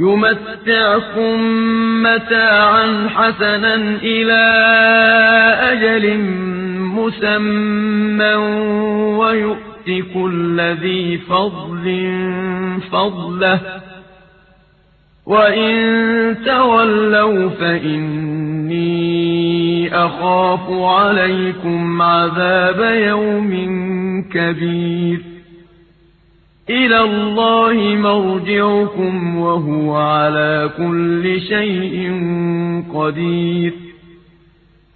يمتعكم متاعا حسنا إلى أجل مسمى ويؤتي كل ذي فضل فضله وإن تولوا فإني أخاف عليكم عذاب يوم كبير إلى الله مرجعكم وهو على كل شيء قدير.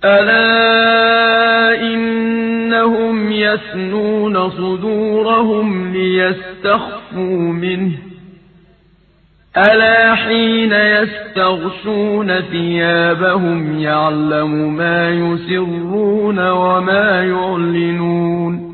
ألا إنهم يسنون صدورهم ليستخفوا منه. ألا حين يستغشون ثيابهم يعلم ما يسرون وما يعلنون.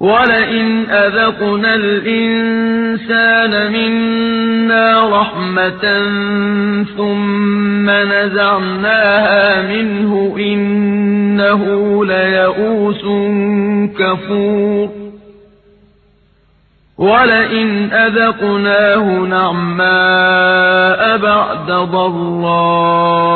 ولئن أذقنا الإنسان منا رحمة ثم نزعناها منه إنه ليئوس كفور ولئن أذقناه نعماء بعد ضراء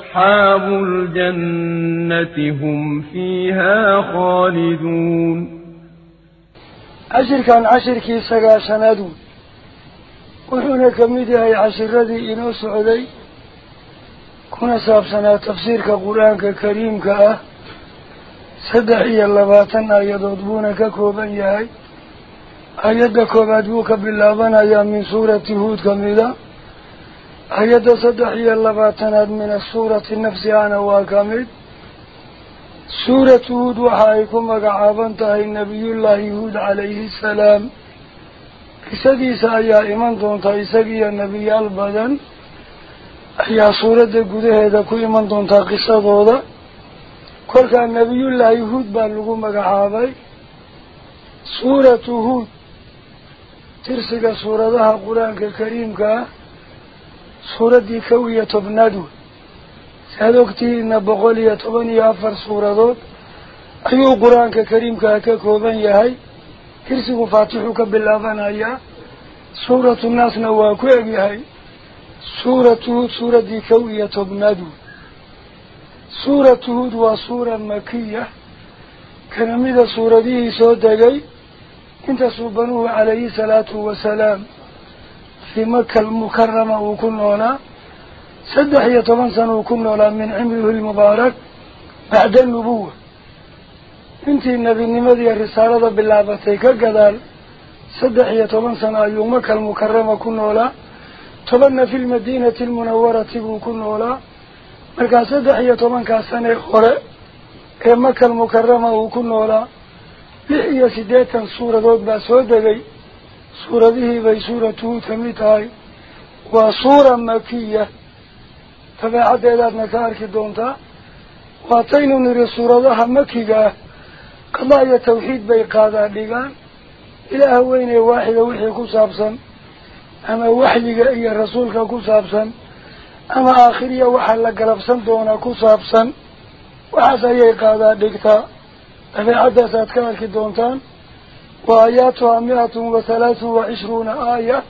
أصحاب الجنة هم فيها خالدون. عشر كان عشر كي سقى سنادو وحونا كميدها عشر ردي إنو سعودي. كنا ساب سنة تفسير كقرآن كريم كأه صدحي اللباتن آياد عضبون ككوبان ياهي آياد كوبادوك بالله بنا يا من سورة هود كميدها saddex iyo labaatanaad min asuurati nafsi ana waa ka mid suuratu huud waxa ay ku magacaaban tahay nebiyullaahi huud calayhi salaam qisadiisa ayaa iman doonta isagiiyo nebiyaal badan ayaa suuradda gudaheeda ku iman doontaa qisadooda kolkaa nebiyullaahi huud baa lagu magacaabay suuratu huud tirsiga suuradaha qur-aanka kariimka ah wey saad ogtihiina boqol iyo toban iyo afar suuradood ayuu qur-aanka kariimkaa ka kooban yahay tirsigu faatixuu ka bilaabanayaa suuratu naasna waa ku egyahay suuratu huud suuraddii kow iyo tobnaad wey suuratu huud waa suura makiya kana mida suuradihii soo degay inta suubanuhu calayhi salaatu wasalaam في مكة المكرمة وكنونا سدح يطبن سنو كنونا من عمره المبارك بعد النبوة. انت النبي النمذي الرسالة بالله بثيكا قدال سدح يطبن سنو أيو مكة المكرمة كنونا طبن في المدينة المنورة وكنونا ملكا سدح يطبن كاساني خورة إيه مكة المكرمة وكنونا لحية سداتا سورة دوت باسودة بي dabeecaddeedaadna ka arki doontaa waataynu niri suuradaha makiga ah qadaa iyo tawxiid bay qaadaa dhigaan ilaaha weynee waaxida wixii ku saabsan ama waxyiga iyo rasuulka ku saabsan ama aakhiriya waxaa la galabsan doonaa ku saabsan waxaas ayay qaadaa dhigtaa dabeecaddaas aad ka arki doontaan وآياتها مئة وثلاث وعشرون آية.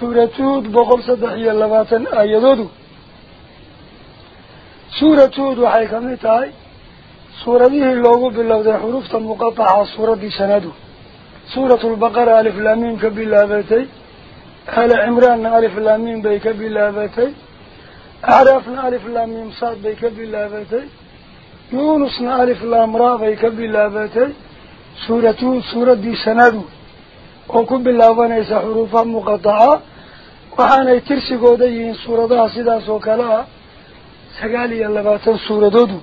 سورة هود بغل صدحية لباتا آية دودو. سورة هود وحيكا متاي سورة ديه اللوغ بالله دي حروفة مقطعة سورة دي سندو. سورة البقرة ألف لامين كبالله باتي أهل عمران ألف لامين بي كبالله باتي أعرفنا ألف لامين صاد بي كبالله باتي يونس ألف لامرا بي كبالله باتي suuratuud suuraddii sanadu oo ku bilaabanaysa xuruufaha muqataca waxaanay tirsigooda yihiin suuradaha sidaas oo kale ah sagaal iyo labaatan suuradoodu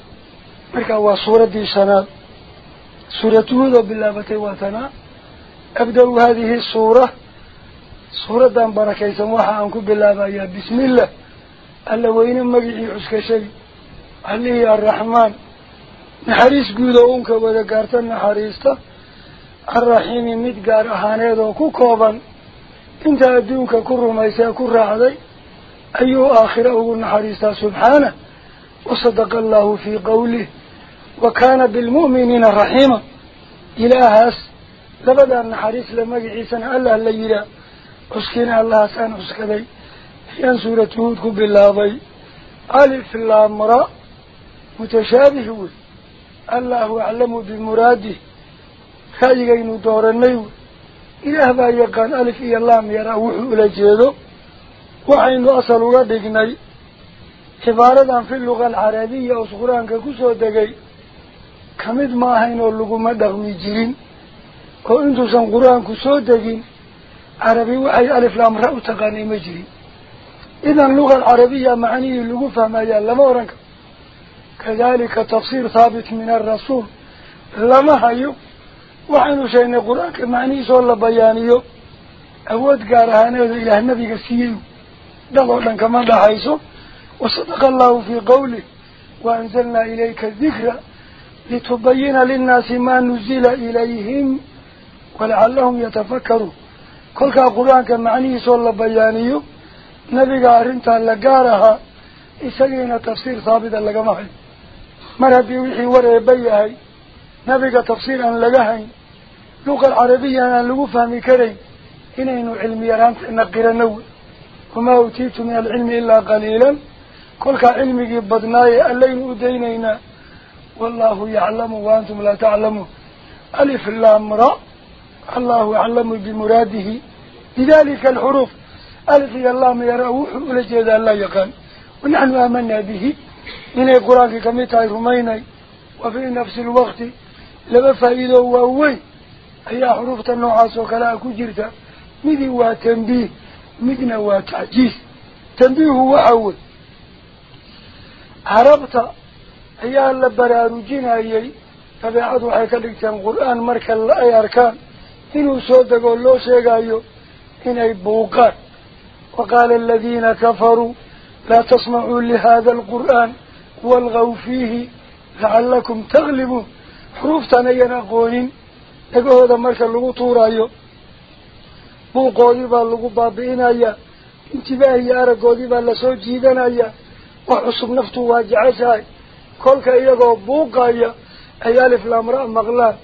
markaa waa suuraddii shanaad suuratuhuud oo bilaabatay waa tanaa abda-u haadihi suura suuraddan barakaysan waxa aan ku bilaabayaa bismillah alla weyne magicii cuskashay allihii arraxmaan wada gaarta naxariista arraxiimi mid gaar ahaaneed oo ku kooban inta adduunka ku rumaysee ku raacday ayuu aakhira ugu naxariistaa subxaanah wasadaqa allahu fii qawlih wa kaana bilmu'miniina raxiima ilaahaas labadaa naxariis la magaciisana allah la yidhaah cuskina allahaasaan cuskaday ayaan suuratu huud ku bilaabay alif laamra mutashaabih wey wey ilaah baa yaqaan alif iyo laam yaraa wuxuu ula jeedo waxaynu asal uga dhignay cibaaradan fi luga alcarabiya oos qur-aanka kusoo degay kamid ma ahayn oo laguma dhaqmi jirin oo intuusan qur-aanku soo degin carabi waxay alif laamra u taqaanay ma jirin idan luga alcarabiya macnihii lagu fahmayaa lama oran karo كذلك تفسير ثابت من الرسول. لما هيو وحنو شاين القرآن كمعنيس ولا بيانيو. أود قارهانا إلى النبي قسيو دلولا كمان ده حيسو وصدق الله في قوله وأنزلنا إليك الذكرى لتبين للناس ما نزل إليهم ولعلهم يتفكروا كل قرآن كمعنيس ولا بيانيو. نبي قارنتا لقارها إسألين تفسير ثابتا لقمحي. مرهبي وحي وره بيهي نبيك تفصيلا لغهي لغة العربية لغفهم كري إنه علمي رانت نقر نوي وما اوتيت من العلم إلا قليلا كلك علمي بضناي اللين أدينينا والله يعلم وأنتم لا تعلموا ألف الأمر الله يعلم بمراده بذلك الحروف ألف الله يروح ولجهد لا يقال ونحن آمنا به من القرآن كميتها رميني وفي نفس الوقت لما فائده وهوي أي حروف النوعاس وكلا كجرتا مذي وتنبيه مذنا وتعجيز تنبيه هو أول عربت. أيها اللبراروجين أيي tabeecadu waxay ka dhigteen qur-aan marka ay arkaan inuu soo dego loo sheegayo inay buuqaan waqaala aladiina kafaruu laa tasmacuu lihada alqur'aan والغو فيه لعلكم تغلبوا حروف تنين قوين أقول هذا مركز اللغو طور ايو بو قوليبا اللغو بابين آيا. انتباه يارا قوليبا لسو جيدان آيا. وحصب نفتو واجعس اي كلك إيقو بوق آيا. ايالف الامراء مغلان.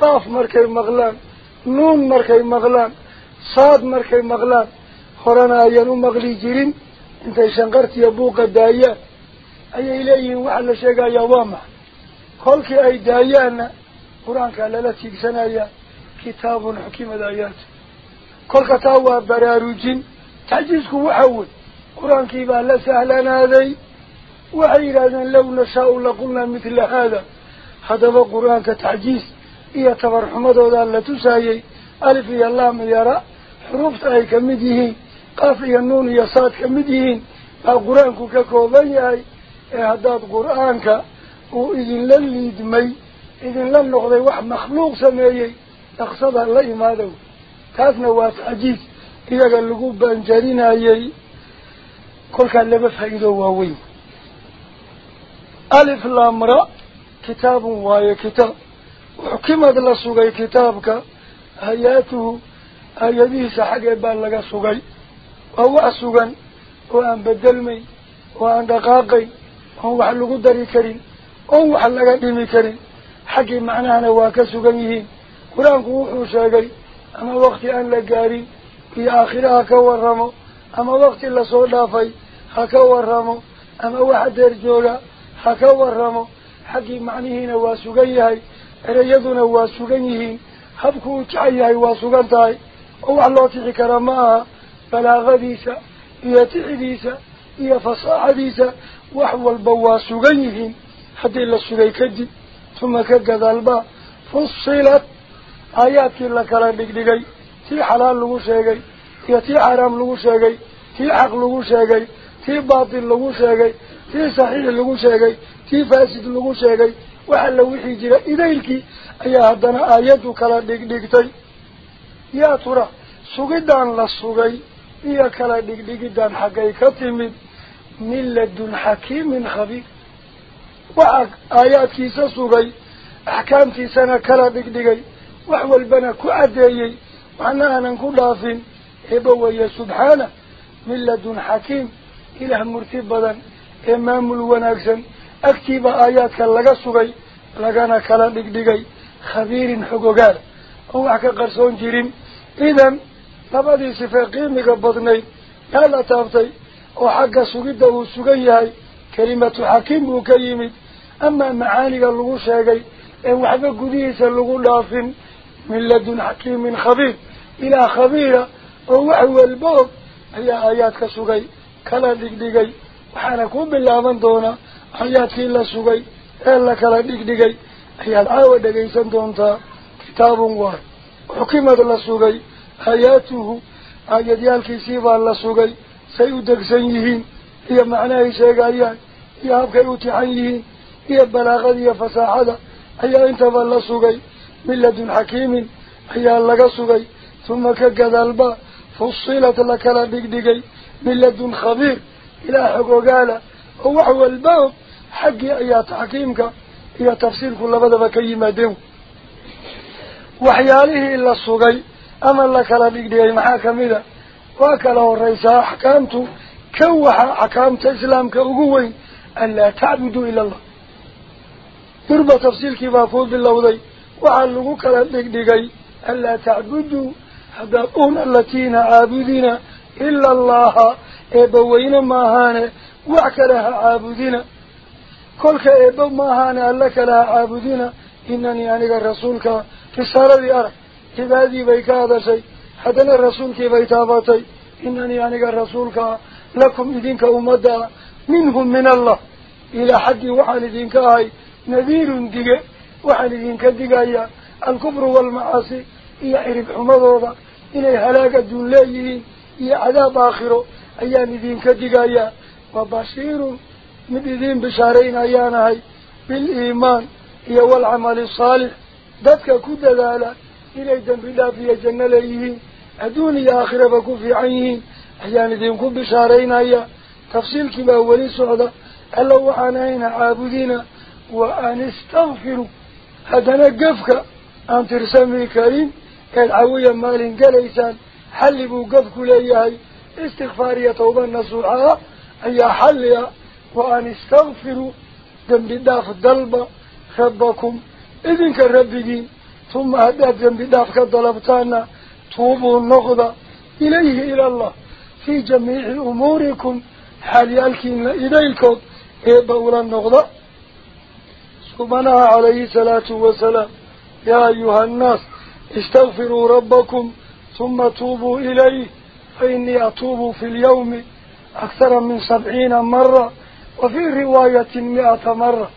قاف مركز مغلان. نون مركز مغلان. صاد مركز مغلان. خورانا ايانو مغلي جيرين. انت شنغرت يا بوق دايا. Qur-aankaa lala tiigsanayaa kitaabun xukimad aayaatu kolka taa waa baraarujin taxjiisku waxa wey qur-aankii baa la sahlanaaday waxay yidhahdeen low nashaau laqulnaa mithla haada haddaba qur-aanka taxjiis iyo tabarxumadoodaa la tusaayey alif iyo laam iyo ra xuruufta ay ka mid yihiin qaaf iyo nuun iyo saad ka mid yihiin baa qur-aanku ka kooban yahay ee haddaad qur-aanka uu idinla liidmay idinla noqday wax makhluuq sameeyey dhaqsada la imaadow taasna waa taxjiis iyaga lagu banjarinayey kolkaa laba faa'iido waaweyn alif laamra كتاب واي كتاب وحكمت لسوغي لغا دقاقي وهو حلقو داري كريم وهو حلقا ديمي كريم حقي معنانا واكا سوغنيه قرآن قوحو شاقي أما وقت أن لقاري في آخرها كورمو أما وقت لصولافي هكورمو أما واحد درجوغا هكورمو xaggii macnihiina waa sugan yahay ereyaduna waa sugan yihiin. Habku uu jecel yahay waa sugan tahay. Oo wax loo tixi kara ma aha balaaqadiisa iyo tixidiisa sugay kadib tuma ka gadaalba fusilat aayaadkii la kala dhigdhigay tii xalaal lagu sheegay iyo tii xaraam lagu sheegay tii xaq lagu sheegay tii baatil lagu sheegay tii saxiix lagu sheegay tii faasid lagu sheegay waxa la wixii jira idaylkii ayaa haddana aayaddu kala dhigdhigtay yaa tura sugidaan la sugay iyo kala dhigdhigidaan xaggay ka timid min ladun xakiimin khabiir waxaa aayaadkiisa sugay axkaamtiisana kala dhigdhigay wax walbana ku caddeeyey waxna aanan ku dhaafin eeba weeye subxaana min ladun xakiim ilaah murti badan ee maamul wanaagsan agtiiba aayaadka laga sugay lagana kala dhigdhigay khabiirin xogogaal oo wax ka qarsoon jirin idan labadii sugan yahay kelimatu xakiim buu ka yimid amaa macaaniga lagu sheegay ee waxba gudihiisa lagu dhaafin min ladun xakiimin khabiir ilaa khabiira oo wax walba og ayaa aayaadka sugay kala dhigdhigay waxaana ku bilaaban doonaa aayaadkii la sugay ee la kala dhigdhigay ayaad caawa dhegaysan doontaa kitaabun waay xukimad la sugay aayaatuhu aayadyaalkiisii baa la sugay yihiin iyo balaaqada iyo fasaaxada ayaa intaba la sugay min ladun xakiimin ayaa laga sugay tuma ka gadaalba fusilat la kala dhigdhigay min ladun khabiir ilaa xog ogaala oo wax walba og xaggii ayaa taxkiimka iyo tafsiirku labadaba ka yimaadeen waxyaalihii la sugay ama la kala dhigdhigay maxaa kamid a waa kala horeysaa axkaamtu ka waxa axkaamta islaamka ugu weyn an laa tacbuduu ila allah durba tafsiilkii baa kuu bilowday waxaa lagu kala dhigdhigay an laa tacbuduu haddaad un allatiina caabudina ila allaha eebbaweyne maahaane wax kale ha caabudina kolka eebba maahaane alla kale ha caabudina inanii aniga rasuulka inanii aniga rasuulka lakum idinka ummadda minhum min allah ilaa xaggii waxaan idinka ahay nadiirun dige waxaan idinka digayaa alkufru waalmacaasi iyo cirib xumadooda inay halaag adduun leeyihiin iyo cadaab aakhiro ayaan idinka digayaa wa bashiirun mid idiin bishaarayn ayaan ahay biliimaan iyo waalcamali asaalix dadka ku dadaala inay dembi dhaaf iyo janno leeyihiin أدوني آخر بكو في عين أحيان دينكو بشارين أي تفصيل كما هو لسعودة ألا وعنين عابدين وأن استغفروا. هذا نقفك أن ترسمي كريم العوية مالين قليسان. حلبوا قفك ليها استغفاري توبا نصرعا أي حليا وأن استغفروا. جنب داف الدلب خبكم. إذن كالربيين ثم هداف جنب داف كالدلبتاننا توبوا النقضة إليه إلى الله. في جميع أموركم حال يالكين إليكم إيه إبقوا النقضة سبنا عليه الصلاة والسلام. يا أيها الناس استغفروا ربكم ثم توبوا إليه. فإني أتوب في اليوم أكثر من سبعين مرة وفي رواية مئة مرة.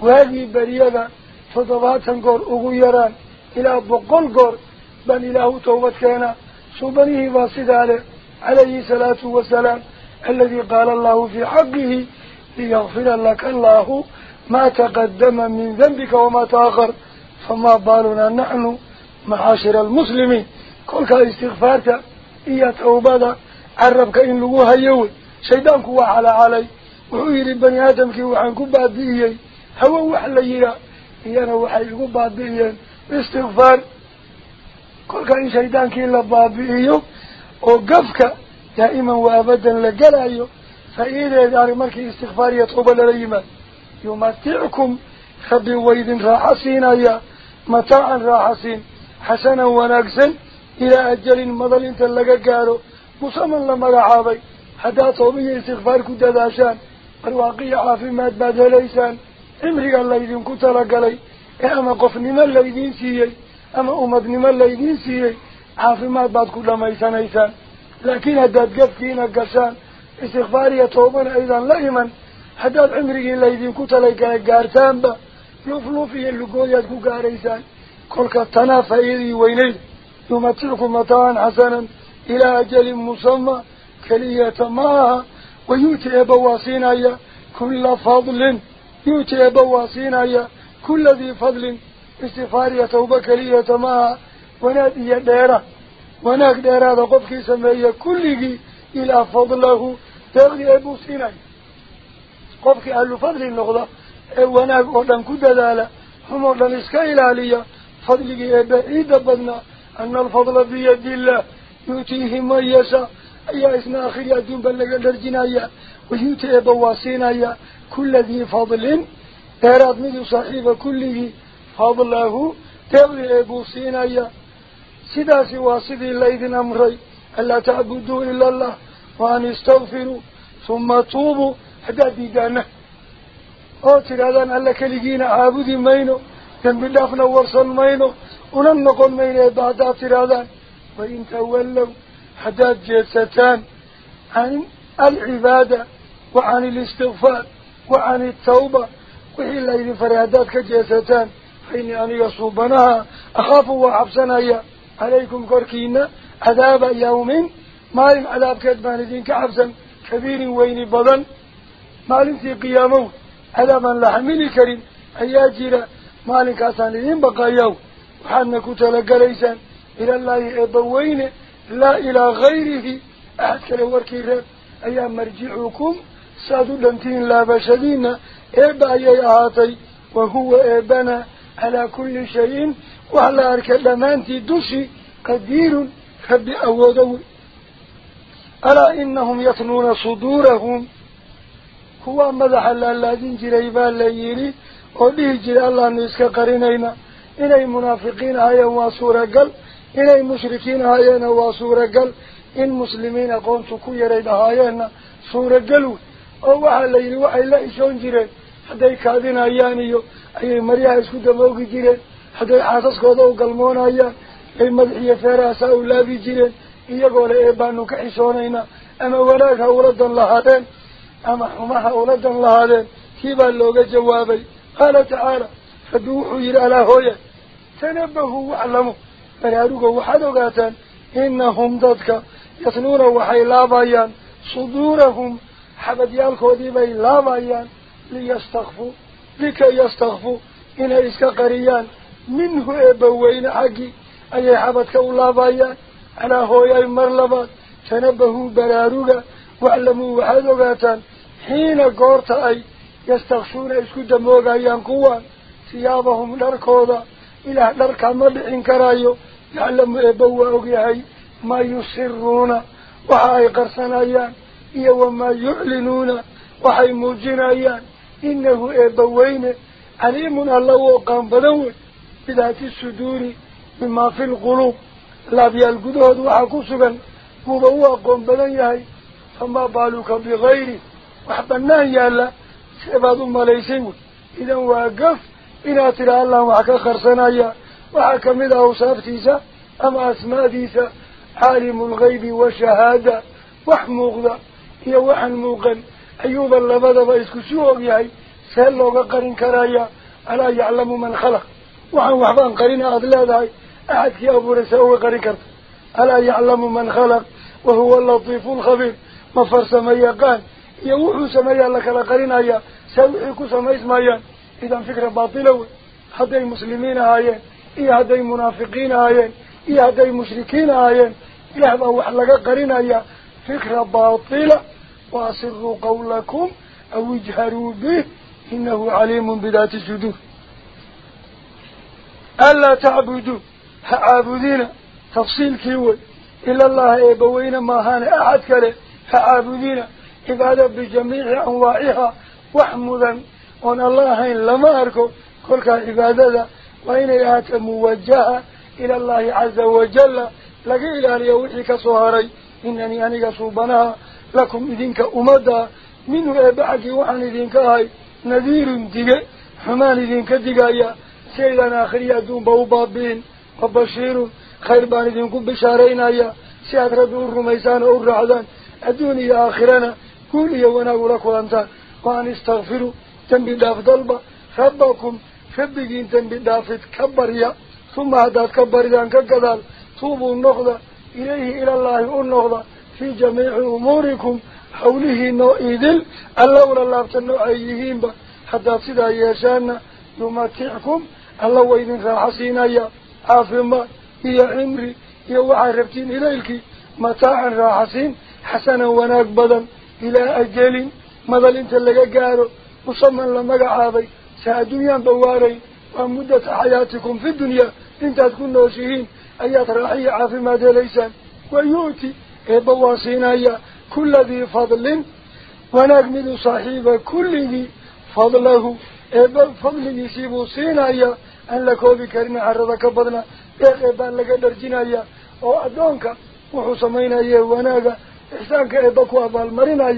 وهذه بريدة تضباطاً قر أغيران إلى بقل قر. بل إله توبت كينا سبنه باصد عليه عليه سلاة والسلام الذي قال الله في حقه ليغفر لك الله ما تقدم من ذنبك وما تأخر فما بالنا نحن معاشر المسلمين كل استغفارك إيا توبادا عربك إن لغوها يوي شيدانك وحلى علي وحيري بني آدمك وحنك بعد إياي هو وحلى إياي إيانا وحيكو بعد إياي استغفارك كل كان شيطان كي لبابيه وقفك دائما وابدا لقلايه فإذا دار ملك استغفار يطلب لليما يمتعكم خبي ويد راحسين يا متاعا راحسين حسنا وناقصا إلى أجل مضل انت تلقى قالوا مصمم لما رحابي حدا صومي استغفار كنت داشان الواقية عافي ما بعد ليسان امري الله يذين كنت لقلي اعمى قفني ما الذي سيئي ama umadnimo laydiin siiyey caafimaad baad ku dhamaysanaysaan laakiin haddaad gafkiina gashaan istikfaar iyo toobana aydan la iman haddaad cimrigii laydinku talagalay gaartaanba lufluf iyo lugooyaad ku gaaraysaan kolka tanaa faa'iidadii weyneyd yumatickum mataacan xasanan ilaa ajalin musama keliyata ma aha wayu'ti eebba waa siinaya kulla fadlin yu'ti eebba waa siinaya kulla dii fadlin استفارية وبكرية معها ونادي ديرة. وناك ديرة قفك سمعية كله إلى فضله تغذي أبو سيني قفك أهل فضل النغضة وناك إيه، أردن دالة، هم أردن إسكايل علي فضلك أبا إيدا بدنا أن الفضل في يد الله. يؤتيه ما يشاء. أي إسنا أخي يدون بلغ الرجناية. ويؤتي أبو سيني كل ذي فضل. ترى مدو صاحب كله هذا الله تبلي أبوسين أي سدا سوى سيد الذين أمري. ألا تعبدوا إلا الله وأن يستغفروا ثم توبوا. حتى ديجانا أوتر هذا أن لك لجينا عبدي ماينو كان بالأفنى ورسل ماينو وننقل مين بعد أوتر هذا وإن تولوا حتى جيستان عن العبادة وعن الاستغفار وعن التوبة. وإلا إذن فريادات كجيستان فإني أنا يصوبناها أخاف وعبسنا عليكم كركينا. عذاب يوم. ما لم عذاب كذبان الدين كعبسا كبير وين بضن. ما لم في قيامه. عذابا لحمل كريم. أياجير ما لم كاسان الدين بقاياه وحنك تلقى ليسا إلى الله إضوين. لا إلى غيره. أحد كالورك الرب أيام مرجعكم. سادو لنتين لا بشدين. إبا أي آتي وهو إبنا. على كل شيء وعلى أرك دمانتي دوشي قدير خبي أودو ألا إنهم يطنون صدورهم؟ هو مدح الذين جريبا ليري ودي جري الله نسك قرنينا إلي منافقين هيا واسورة قل إلي مشركين هيا واسورة قل. إن مسلمين قونتو كوية ريدا هيا سورة قلو. أو وحا ليري وحي لا إشون جري حتى يكادين هيا damoogi jireen hadday xaasaskooda u galmoonayaan ay madaxiyo feerahaasaa u laabi jireen iyagoo le ee baanu ka xishoonaynaa ama wanaag ha uladan lahaadeen أما حماها أولدا لهذين كيبا لوغا جوابي قال تعالى فدوحوا إلى هويا تنبهوا واعلموا فلارقوا وحدقاتا إنهم ضدك يثنون وحي لابايان لكي يستغفوا إن إسك قريان. منه إبوين حقي. أي حبدك لابايان على هويا مرلبات تنبهوا بلارقا واعلموا وحدقاتا حين قورت أي يستغشون إسكو دموغا ينقوان ثيابهم لركوضا إلى لركا مدعين كرايو يعلم إبوا أغيهي ما يسرون. وحاي قرصنايان إيا وما يعلنون. وحاي موجنايان إنه إبوين عليم الله وقام بدون بذات السدور مما في القلوب. لا بيالقدود وحاكو سبا مبوا قام بدن يهي. فما بالك بغيره وحبناه يالا سيباد ماليسين إذا واقف. إنا ترى الله وحكا خرسنايا وحكا مدى أوصافتيسا أما أسماء ديسا عالم الغيب والشهادة وحموغدا. هي وحن أيوب اللبدا وإسكو سوء يهي سهلوغا قرن كرايا ألا يعلم من خلق. وحن وحبان قرن أضلادا أحد كي أبو رساوه قرن كرت. ألا يعلم من خلق وهو اللطيف الخبير. مفرس ميقان يوحو سميا لك لقرنايا سوحيكو سميس مايان إذا فكرة باطلة هذي مسلمين هايين إيه هذي منافقين هايين إيه هذي مشركين هايين إيه هذا وحلقة قرنايا فكرة باطلة. وأسروا قولكم أو اجهروا به إنه عليم بذات الصدور. ألا تعبدوا؟ عابدين تفصيل كيوي. إلا الله إبوين ما هان أحد كله. عابدين عبادة بجميع أنواعها. وحمدا وأن الله لما أركو. كل عبادة وإن يأت موجهة إلى الله عز وجل. لقي إلى اليوحي صهري إنني أنك صوبناها. لكم إذنك أمدا منه إبعك وحن إذنك هاي نذير دقاء حمان إذنك دقايا سيدنا آخرية دون بوبابين وبشير خير بان إذنك بشارين آيا سياد ردور رميسان أو الرعدان الدنيا آخرنا قول يوانا لك وانتا وأن استغفروا تنبي داف ضلبا ربكم فبقين تنبي دافت كبريا ثم هدات كبريان كقدال توبوا النقضة إليه إلى الله النقضة. في جميع أموركم حوله نوئذل الله الله بتنو أيهين با. حتى سيدا يشانا يمتعكم الله وإذن راحسين يا عافما هي عمري هي وعرفتين إليك. متاعا راحسين حسنا وناك بدن. إلى أجل ماذا انت لقى قارو مصمم لما عابي سادويا بواري ومدة حياتكم في الدنيا. انت تكون نوشيين أيات راحية عافي ما ليسان ويؤتي بواسينا كل ذي فضل ونقمد صاحب كل ذي فضله. فضل يسيبو سينا أن لكو بكرنا عرضك بدنا إيبان لك درجنا وأدونك وحسمينا وناقا إحسانك إيباكو أبال مرنا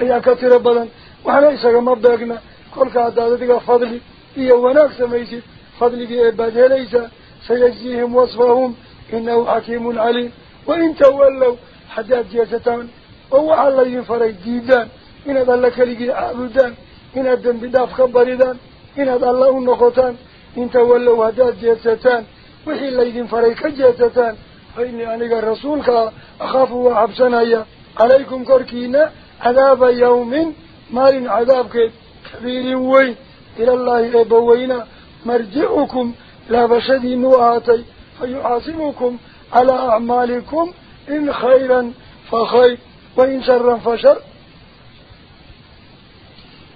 أيا كثير بدن وحنا إساق مبدأنا كل كعدادتك فضلي إيا وناك سميسي فضلك إبادة ليس سيجزيهم وصفهم. إنه حكيم حداد جيستان وهو على ينفري جيدان إن هذا لك لكي عابدان إن هذا بداف خبردان إن هذا الله النقطان إن تولوا حداد جيستان وحي اللي ينفري كجيستان فإني أنك رسولك أخاف وحبسنا عليكم كركينا عذاب يوم مال عذابك كبير وين إلى الله إبوينا. مرجعكم لا بشدي نواتي. فيحاسبكم على أعمالكم. إن خيرا فخير وإن شرا فشر.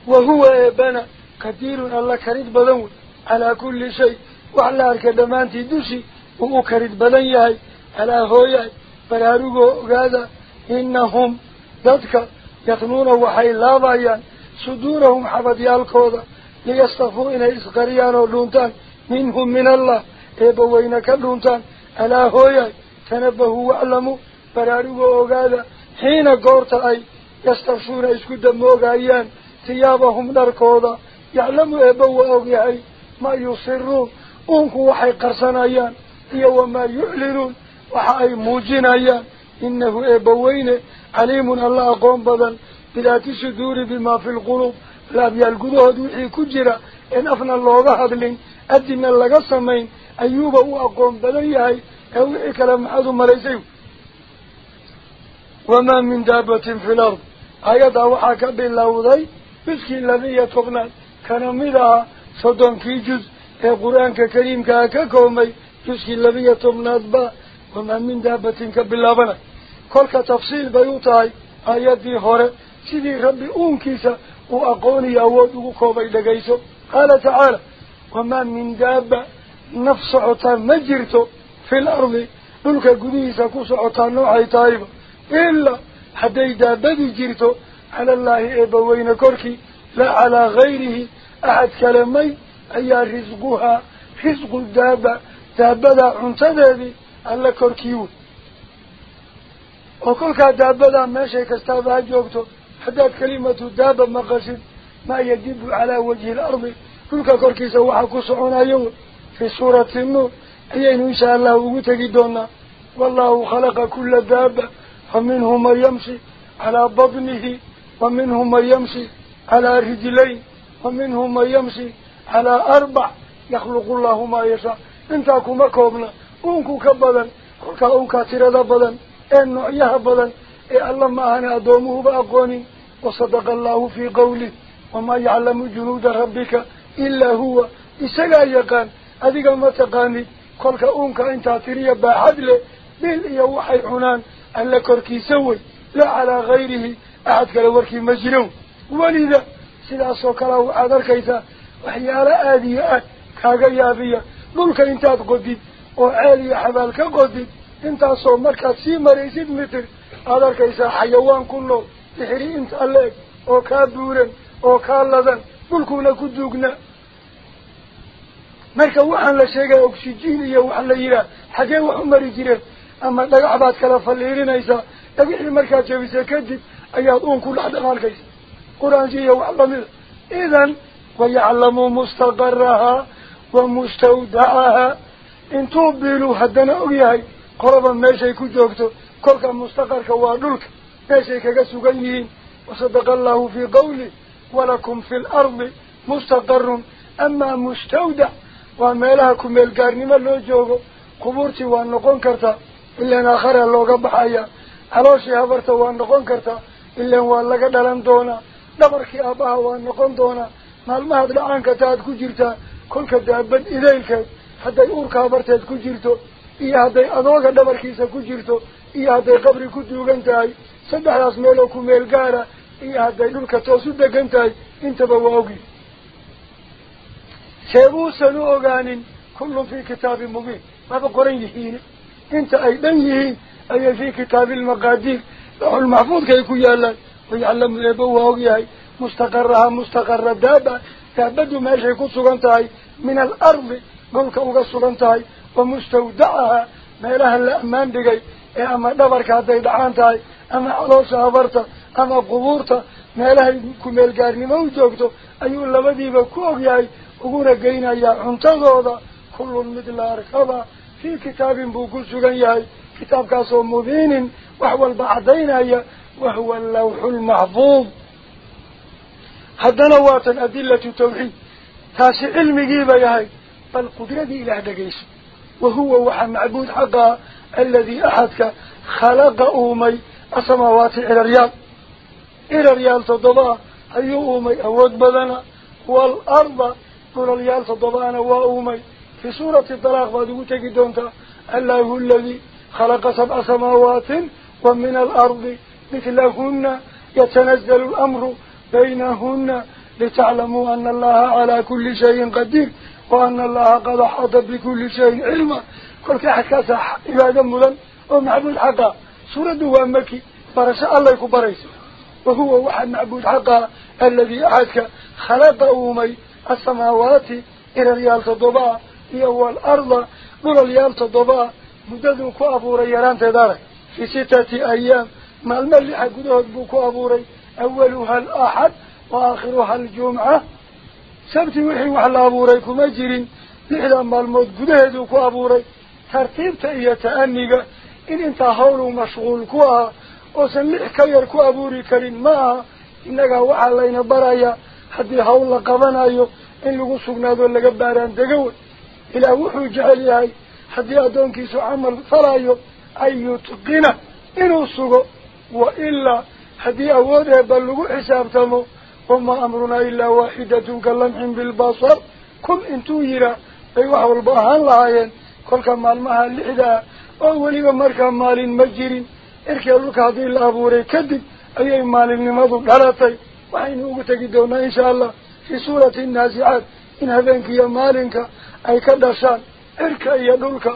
وهو إبنا كثير الله كريد بدون على كل شيء. وعلى الكدمان تدوسي وهو كريد بدن على هوياي فلاروغو هذا إنهم ذاتك يثنون وحي لابايان صدورهم حبد يالكودا. ليستفوا إلى إسقريان ولونتان منهم من الله إبوينك تنبهوا واعلموا براروا وقالا حين قورت أي يستفشون إسكو دموغايان ثيابهم نركودا. يعلموا إبوا أوغيعي ما يصرون. أنكو وحي قرصنايان إيوا ما يعلنون. وحي موجنايان إنه إبوين عليم الله قوم bidaati suduuri bimaa fi lquluub laabyaal gudahood wixii ku jira in afna looga hadlin adina laga samayn ayuuba u aqoon badan yahay أولئك لم أذن مليسيو وما من دابة في الأرض. أيضا وحاك بالله ذي بسكين الذي يتقنى كان مدها صدن في جزء. القرآن كريم كأكاكومي بسكين الذي يتقنى با وما من دابة كبالله بنا كل تفصيل بيوتاي. آيات دي هورة سيدي ربي أمكيسة وأقوني أودو كوبي دقيسو قال تعالى وما من دابة نفس عطا مجرته في الأرض ذلك قديسة كسعة نوعي طائبة إلا حتى إذا بدي جرته على الله إبوين كركي لا على غيره أحد كلمي أي رزقها رزق الدابة دابة عنتذي على كركيو وكل كدابة ما شيء كستاذ أجوبته حتى كلمة دابة ما قصد ما يجب على وجه الأرض كل كركي سواها كسعون أيوه في سورة النور أيين إن شاء الله وقتقدونا والله خلق كل دابة فمنه من يمشي على بطنه ومنه من يمشي على رجلين ومنه من يمشي على أربع. يخلق الله ما يشاء. انت أكوما كوبنا أونكو كبدا خلق أونكا ترد بدا أن نعيها بدا إيه اللهم أهنى أدومه بأقواني وصدق الله في قوله وما يعلم جنود ربك إلا هو. إسا يقان. أذيك ما تقاني. Cunaan alla korkiisa wey laa calaa gayrihi axad kale warkii ma jiran welida sidaasoo kalea waxaad arkaysaa waxyaalo aada iyo aad kaaga yaabiya dhulka intaad qodid oo ceel iyo xabaal ka qodid intaasoo markaad sii maraysid mitir aada arkaysaa xayawaan ku nool bixiri intaa la-eg oo kaa buuran oo kaa ladan dhulkuuna ku duugna sheegaya oxygen iyo wax la yidhaah xaggee wax u mari jireen ama dhagax baad kala falliirinaysaa dhagixii markaad jebisa kadib ayaad uun ku dhex dhaqaalkaysa qur-aanki iyo wax lamida idan wayaclamu mustaqarahaa wa mustawdacahaa intuu biilu haddana ogyahay qolaba meeshay ku joogto kolka mustaqarka waa dhulka meeshay kaga sugan yihiin wasadaqa allahu fii qawlih walakum fi lardi mustaqarun amaa mustawdac gaarnimo loo joogo qubuurtii waa noqon kartaa ilaan aakhara looga baxaya calooshii habarta waa noqon kartaa ilaan waa laga dhalan doonaa dhabarkii aabbaha waa noqon doonaa maalmahaad dhacaanka taaad ku jirtaa kolka daabad idaylkeed hadday uurka habarteed ku jirto iyo hadday adooga dhabarkiisa ku jirto iyo hadday qabri ku duugan tahay saddexdaas meeloo kumeel gaara iyo hadday dhulka toos u degan tahay intaba waa ogi yihiin inta ay dhan yihiin ayay fii kitaabi almaqaadiir laxulmaxfuudka ay ku yaalaan wayaclamu eeba waa ogyahay mustaqaraha mustaqara daaba daabadu meeshay ku sugan tahay min alardi dhulka uga sugan tahay wa mustawdacaha meelaha la ammaan dhigay ee ama dhabarka hadday dhacaan tahay ama caloosha habarta ama qubuurta meelahay kumeel gaarnimo u joogto ayuu labadiiba ku ogyahay أقول جينا يا أنتظر كل مثل أركبا في كتاب بقول سجيا كتاب كاسو مبين وهو البعدين يا وهو اللوح المحفوظ هذا نوات أدلة توحيد تاس علم جيب يا هاي فالقدرة إلى هذا وهو وحن عبود حقا الذي أحدك خلق أومي السماوات إلى الرياض إلى الرياض تضبع أي أومي أود بدنا والأرض قل اليال صدبان وأومي. في سورة الطلاق فادقوا تجدون الله الذي خلق سبع سماوات ومن الأرض مثلهن يتنزل الأمر بينهن لتعلموا أن الله على كل شيء قدير وأن الله قد حط بكل شيء علما. كل حكا سح إبادة مدى ومعبود حقا. سورة دوامك برشاء الله يكبر وهو واحد معبود حقا الذي أعادك خلق أومي xaqa aladii axadka khalaqa uumay asamaawaati iraryaal toddoba-a iyo waalarda dhulalyaal toddoba-a muddaduu ku abuuray yaraanteeda arag fii sitati ayaam maalmo lixa gudahood buu ku abuuray awaluha alaxad wa aakhiruha aljumca sabti wixii wax la abuuray kuma jirin lixdaa maalmood gudaheeduu ku abuuray tartiibta iyo ta'aniga in intaa hawluu mashquul ku ahaa oosan qabanayo in lagu sugnaado laga baaraan dega wey ilaah wuxuu jecel yahay haddii addoonkiisu camal falayo an yutqina inuu sugo wa ilaa haddii awood eeba lagu xisaabtamo wamaa amrunaa ilaa waaxidatun ka lamxin bilbasar kun intuu yiraa bay wax walba ahaan lahaayeen kolka maalmaha lixdaa oo weliba markaa maalin ma jirin irkee dhulka haddii la abuuray kadib ayay maalinimadu dhalatay وحينه متجدون إن شاء الله؟ في سورة النازعات. إن هذا يا مالك أي كدشان إرك أي دولك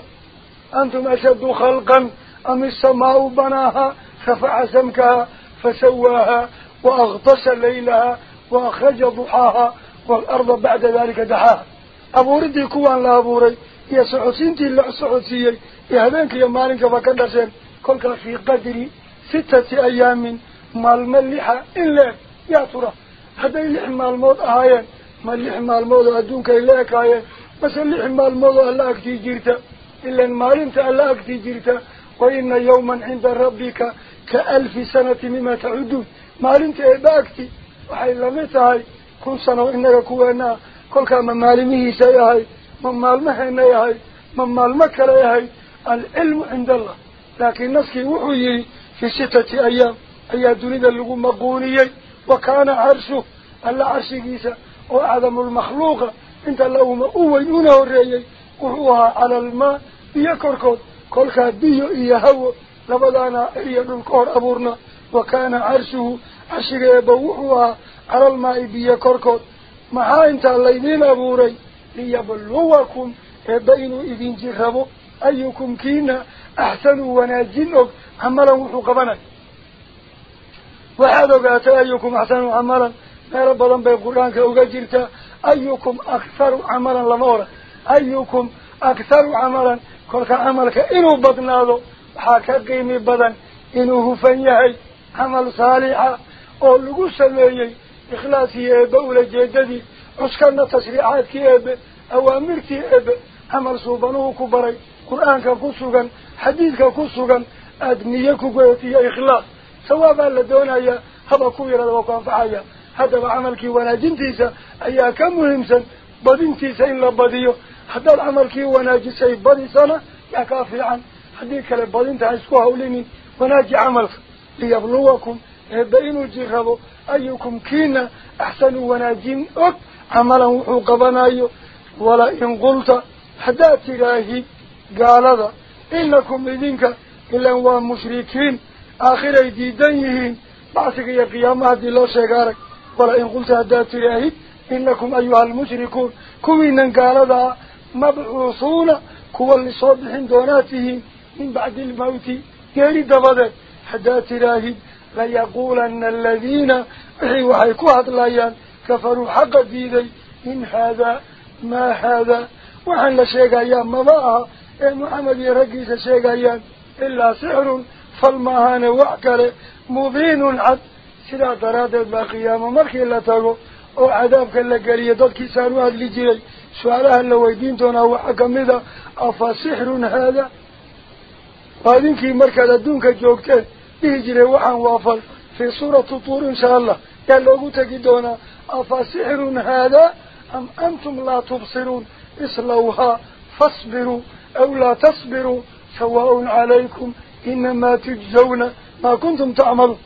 أنتم أشد خلقا أم السماء بناها؟ خفع سمكها فسواها وأغطس ليلها وأخرج ضحاها والأرض بعد ذلك دحاها. أبو ردي كوان لا أبو ري. يا سعوسين تي لا سعوسي يا هذاك يا مالك فكدشان كل في قدري. ستة أيام مال ملحة إلا lix maalmood ahaayeen ma lix maalmood oo adduunka ay la ekaayeen mase lix maalmood oo alla agtii jirta ilan maalinta alla agtii jirta wa ina yawman cinda rabbika ka alfi sanati mima tacuduun maalinta eeba agti waxay lamid tahay kun sano inaga kuweena ah kolkaa ma maalimihiisay ahayd ma maalmaheenay ahayd ma maalmo kale ahayd alcilmu cinda allah laakiin naskii wuxuu yihi fii sittati ayaam ayaa dunida lagu maquuniyey horreeyey wuxuu ahaa cala almaa biyo korkood kolkaa biyo iyo hawo labadaana iyo dhul ka hor abuurna wa kaana carshuhu carshiga eeba wuxuu ahaa cala almaa'i biyo korkood maxaa intaa laydiin abuuray liyabluwakum eebba inuu idin jirrabo ayukum kiina axsanuu wanaajin og uga jirtaa ayukum aktharu camalan lama odhan ayukum aktharu camalan kolka camalka inuu badnaado waxaa ka qiimi badan inuu hufan yahay camal saalixa oo lagu sameeyey ikhlaasiyo eebe ulajeedadii cuskana tashriicaadkii eebe awaamirtii eebe camal suubanuhu ku baray qur-aanka ku sugan xadiidka ku sugan aada niye ku goyatiyo ikhlaas sawaabaa la doonayaa haba ku yarada waa ku anfacaya haddaba camalkii wanaajintiisa ayaa ka muhiimsan badintiisa in la badiyo haddaad camalkii wanaajisay badisana yaa kaa fiican haddii kale badinta ha isku hawlinin wanaaji camalka liyabluwakum eebba inuu jirrabo ayukum kiina axsanu wanaajin og camalan wuxuu qabanayo wala in qulta haddaad tidhaahid gaalada inakum idinka ilan waa mushrikiin آخر أي ديدانيهين بعثك يا قيامة دي الله شكارك ولا إن قلت هدات تلاهيد إنكم أيها المشركون كمينا قال هذا مبعوصون كوى اللي صبحين دوناتهين من بعد الموت. يالي دبادك هذا تلاهيد ليقولن الذين أحيوا حيكوا هدلايان كفروا حق ديدي إن هذا ما هذا. وحن لشيك أيام مضاها محمد يرقيس شيك أيام إلا سحر baa qiyaamo markii la tago oo cadaabka la geliyo dadkiisaan u hadli jiray su-aalaha la weydiin doonaa waxaa kamid a afa sixrun haada waa idinkii markaad adduunka joogteen dhihi jiray waxaan waafal fii suurati tuur insha allah yaa loogu tegi doonaa afa sixrun haada am antum laa tubsiruun islawhaa fasbiruu aw laa tasbiruu sawaaءun calaykum inamaa tujzawna maa kuntum tacmaluun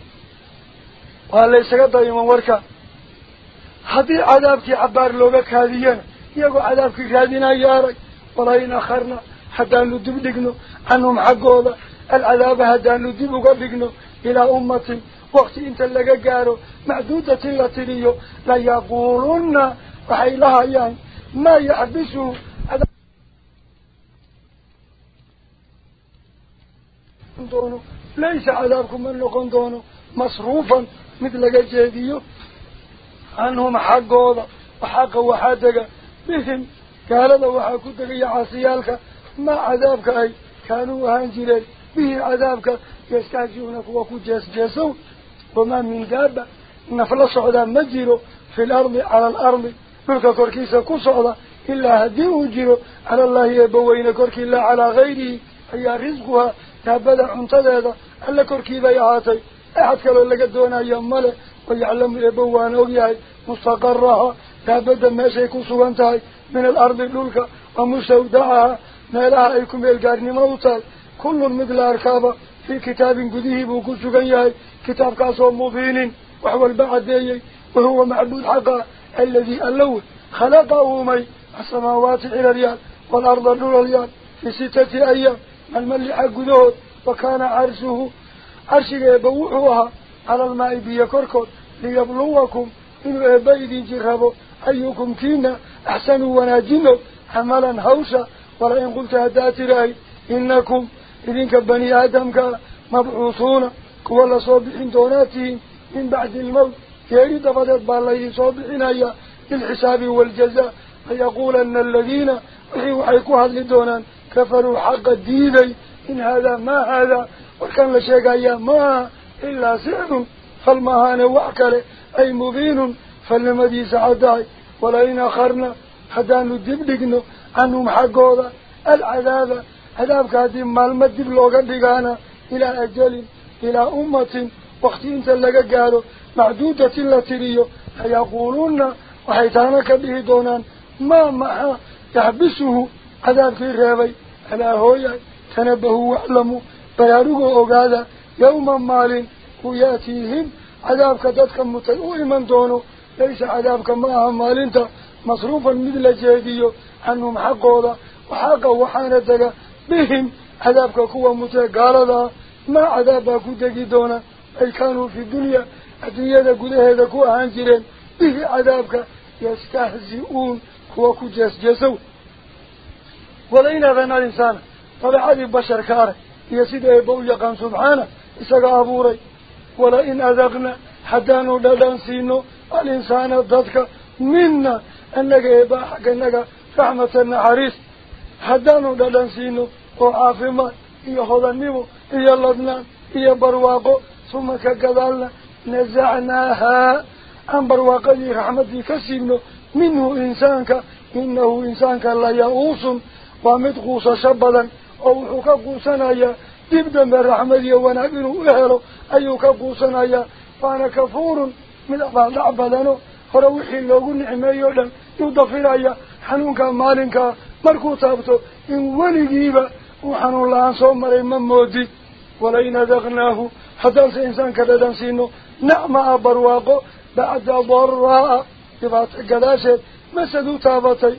waa la ysaga dayman warka haddii cadaabkii cabaar looga kaadiyana iyagoo cadaabkii raadinaya arag walain akharna haddaanu dib dhigno canhum xaggooda alcadaaba haddaanu dib uga dhigno ilaa ummatin wakti inta laga gaaro macduudatin la tiriyo layaquulunna waxay lahayaan maa yaxbisuhu دونه ليس عذابكم من نقن دونه مصروفا مثل جديو. عنهم حق هذا وحق وحدك بهم قال له وحكوتك يا عصيالك. ما عذابك أي؟ كانوا هانجرين. به عذابك. يستاجونك وكو جس جسو وما من دابة. نفل صعدا مجيرو في الأرض على الأرض. ملك كوركيسا كو صعدا. إلا هديه جيرو. على الله يبوين كوركي لا على غيره. هي رزقها. Daabada cuntadeeda alle korkii bay ahaatay axad kaloo laga doonaya male ويعلم إبوان أوياي مستقرها. لابد ما شيكو سوانتهاي من الأرض للك ومستودعها. ما لها أيكم القارن موتال كل مثل أركابة في كتاب قديه بوكو سوانياي كتاب كاسو مبين وهو البعد وهو معبود حقا الذي ألوه خلقه مي. السماوات إلى الريال. والأرض إلى الريال. في ستة أيام. الملح قدود وكان عرشه عرشه يبوحوها على الماء بيكركض ليبلوكم إنه إبايدين جرهبوا أيكم كينا أحسنوا وناجنوا حملا هوشا ولئن قلت هدات رأي إنكم إذنك بني آدم مبعوثون. كوالا صوبحين دوناتهم من بعد الموت. يريد فدت بالله صوبحين أيها بالحساب والجزاء. فيقول أن الذين كفروا حق الديني إن هذا ما هذا. وكان لشيء أيها ما إلا سعر فالمهان وعكله أي مبين فالمدي سعداي ولئن أخرنا حتى ندبلقنا عنهم حقوذا العذاب عذاب كاتم مالمد دبلوغا دقانا إلى أجل إلى أمة انت به عذاب في الرابي على هويا تنبهوا واعلموا بيارغوا أغادا يوما مال وياتيهم عذابك تدك متلوئ من دونه ليس عذابك معها مالنت مصروفا مثل جهديو عنهم حقودا وحقا وحانتك بهم عذابك كوا متقالدا ما عذابك دونا أي كانوا في الدنيا الدنيا قده هذا كوا هانجرين به عذابك يستهزئون كوا كجس جسو ولين هذا الإنسان. طبعا البشر كاره. يسيد أبو يقان سبحانه. إساق أبوري. ولئن أذقنا حتى ندلن سينو. الإنسان ضدك. منا. أنك إبا حق أنك رحمة النحريس حتى ندلن سينو. وعافما إيا خضنمو إيا لدنان إيا برواقو. ثم كقدالنا نزعناها. عن برواقه رحمتي كسيبنو منه إنسانك. إنه إنسانك لا يؤوس ومتقوص شبدا أو حكا يا دبدا بالرحمة ونعبنه أهله أيوك يا فأنا كفور من أفعال عبدانه فروحي اللوغو نعمي يودن يضفر حنونك مالنك مركو تابتو إن وليجيبا وحنون الله صوم مريم ممودي ولين ذغناه حتى إنسان كددان سينو نعم أبرواقو بعد ضراء يبات قداشت مسدو تابتي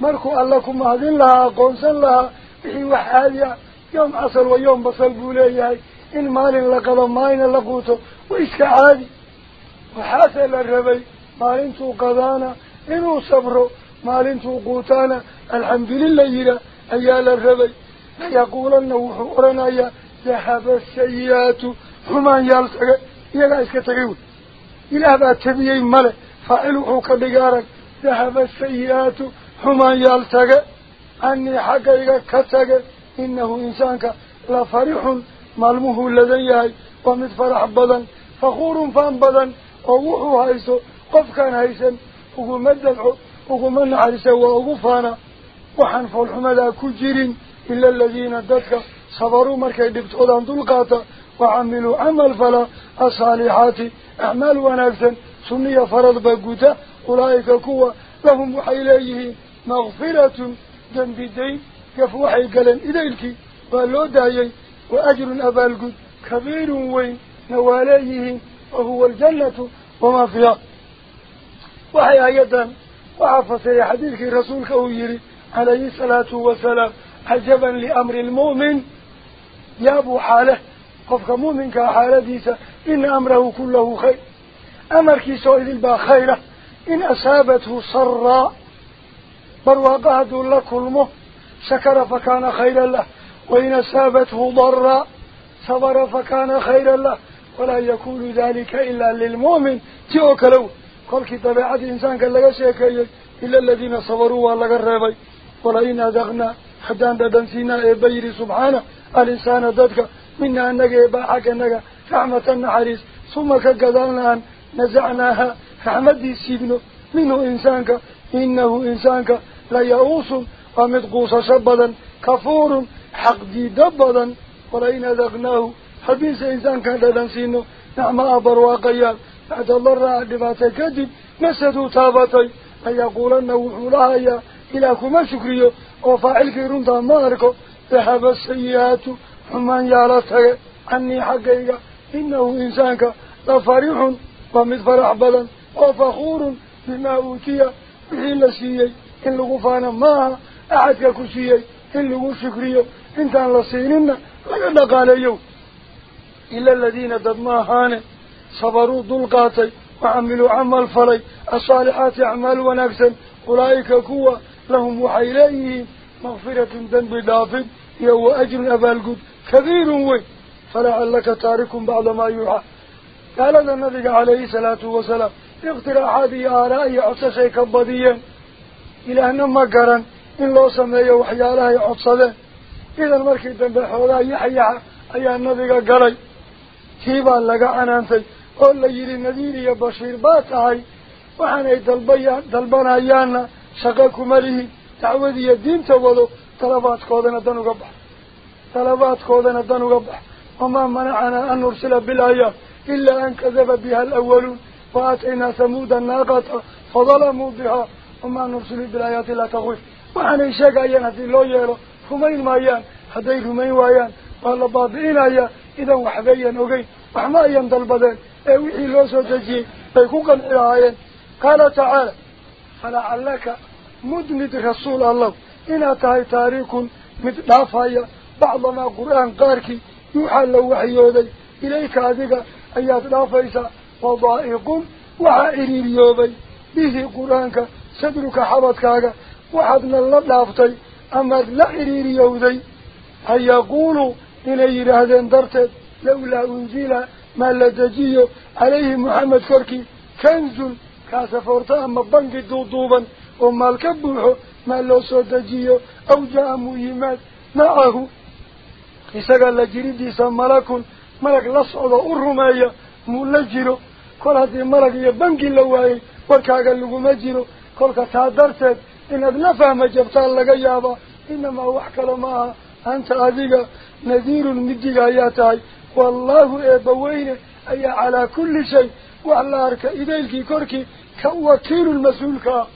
مركو ألكم هذين لها قونسا لها بحي وحاليا يوم عصر ويوم بصل بوليهي إن مالين لقضا ماين لقوتو وإسك عادي وحاسل الربي مالين قضانا إنو صبرو مالين قوتانا الحمد لله يرى أيال الربي يقولن وحورنا يا ذهب السيئات حمان يالتغي يلا إسك تغيول حمان يالتغي أني حقيقة كتغي إنه إنسانك لفرح مالمه لديه ومد فرح بدن فخور فان بدن ووحو هايسو قف كان هايسا وقوم الدلعو وقوم النحرسا وقفانا وحنف الحمدا كجيرين إلا الذين ددك صبروا مركي دبتودان دلقاتا وعملوا عمل فلا الصالحات أعمال ونكسا سنية فرض بقوتا أولئك كوا لهم وحيليه مغفرة جنب الدين. كفوحي قلن إليك قالوا دايي وأجر أبالقد كبير وين نواليه وهو الجنة وما فيها. وحي أيضا وعفصي حديثك رسولك ويري عليه الصلاة والسلام عجبا لأمر المؤمن. يابو حالة قفك مؤمن كحالديسة إن أمره كله خير. أمر كيسو إذ البا خيرة إن أصابته صراء برواقها دول كلمه شكر فكان خيرا له وإن أصابته ضراء صبر فكان خيرا له. ولا يكون ذلك إلا للمؤمن. تيوك لو قال طبيعة إنسان كان لغا شيكي إلا الذين صبروا والله الرابي ولئن أذغنا حتى أن دنسينا إبيري سبحانه. الإنسان ذاتك منا أنك إباحك أنك رحمة النحريس ثم كقدرنا أن نزعناها. رحمة سيبنه. منه إنسانك. إنه إنسانك. يؤوس ومدقوص شبدا كفور حق دبدا ولئن أذغناه حبيس إنسان كان لدنسينه نعم أبر واقيا بعد ضراء دباتي كدب مسدوا تابتي ليقولن وحولها يا إلهكما شكريو وفاعلك رنطا ماركو ذهب السيئات. ومن يالتك عني حقيقة. إنه إنسانك لفريح ومد فرح وفخور بما أوتي. إن لغفانا معها أحدك كسيئي إن لغو شكريو إن كان لسيننا لقد قال يوم إلا الذين ددماهان صبروا دلقاتي وعملوا عمل فلي الصالحات أعمال ونكسا أولئك كوا لهم وحيليه مغفرة ذنب دافد يو أجر أبالقد كبير وي. فلعلك تارك بعض ما يوحى. قال النبي عليه الصلاة والسلام اقتراحات إلى أن ما قرن إن لا سمي وحي الله عصده إذا المركب دمبل حوضا يحيى أي النبي قري. كيف لقى أنا أنت قل لي النذير يا بشير باتعي. وحنا يدلبيا دلبنا يانا شقاك مريه تعودي الدين تولو. طلبات قوضنا دانو قبح. طلبات قوضنا دانو قبح. وما منعنا أن نرسل بالآيات إلا أن كذب بها الأولون. فأتينا ثمود الناقة فظلموا بها. وما نرسل بالآيات لا تغوي وعن إشاق أيان هذه الله يالو همين ما أيان هذين همين وايان قال بابئين أيا إذا وحبين أغي وحما أيان دالبادين أوحي الله سوتجي بيكوكا إلى آيان قال تعالى فلعلك مدمد رسول الله إنا تهي تاريك مدافا بعض ما قرآن قارك يوحى له وحيودي إليك هذه آيات دافا وضائق وعائري اليوبي به قرآنك صدرك حبتك وحدنا الله دافتي أما إريري يودي. أن يقولوا إلي هذين درتد لولا أنزل ما لدجيه عليه محمد كركي كنز كاسفورتا أما بنك دوضوبا وما الكبوحو ما لو سودجيو أو جاء مهمات معه. إساقا لجريدي سمالكم كل كتادرتك إن أدنفهم جبتال لك يابا إنما وحك لماها أنت أذيك نذير مديك آياتي والله إبوين أي على كل شيء وعلى أرك إذيلك كوركي كوكيل المسؤولك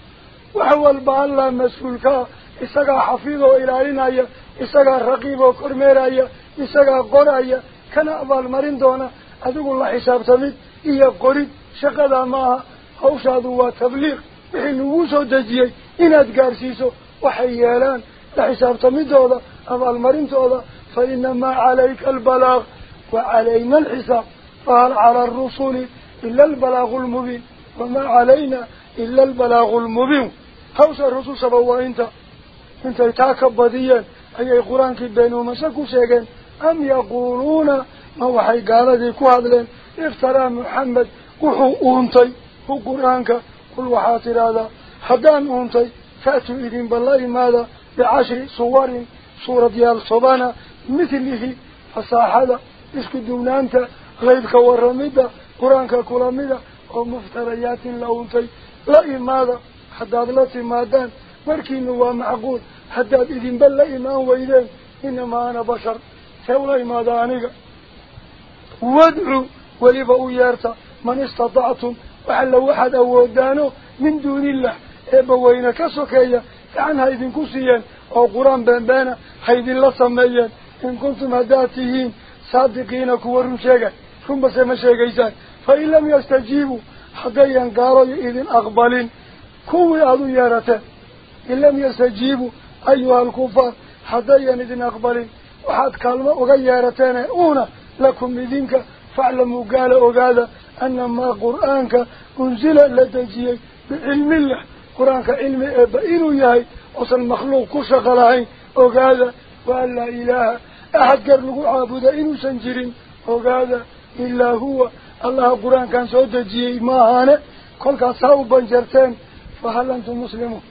وهو البعلا مسؤولك إساقا حفيظه إلالينايا إساقا رقيبه كرميرايا إساقا قرايا كان أبال مرين دونا أدوك الله حساب تميد إيا قريد شقدا معها بحين نووسو دجيي إناد قارسيسو وحيالان لحساب تميد دولا أبال مرين دولا فإنما عليك البلاغ وعلينا الحساب فهل على الرسول إلا البلاغ المبين وما علينا إلا البلاغ المبين هوس الرسول سبوا انت انت يتاكب بديا أي قرآن كبينه مسكوا شيئا أم يقولون ما وحي قال ذيكو هذلين افترى محمد وحو أنتي هو قرآنك قل وحاطر هذا. حدان أنتي فأتوا إذن بالله ماذا؟ بعشر صور صورة ديال صبانا. مثله فصاحة اسكو دونانتا غيبك ورميدا قرآنك كلامدا ومفتريات لأونتي لا إماذا حداد لا تمادان مركين هو معقول. حداد إذن بل لا إمان وإذن إنما أنا بشر. سولا إماذا أنيق. وادعوا ولبأوا يارتا. من استطعتم وحل واحد أودانو من دون الله. إبوين كسوكيا؟ عنها إذن كسيا أو قرآن بانبانا حيث الله سميا إن كنتم هداتهين صادقين كورن شيئا. ثم سيما شيئا فإن لم يستجيبوا حقيا قالوا إذن أقبلين. كوي أدو يارته. إن لم يستجيبوا أيها الكفار حقيا إذن أقبلين. وحد كلمة وغيارتين أونا لكم إذنك فاعلموا قال وقال أنما قرآنك أنزل لدجيه بعلم الله. قرآنك علم بإنه يهي وصل مخلوق كشغلهين وقال وأن لا إله أحد قرنه عابد إنه سنجرين. وقال إلا هو. الله قرآن كان سودجيه ما هانه كل كاساو بنجرتين. فهل أنتم مسلمون؟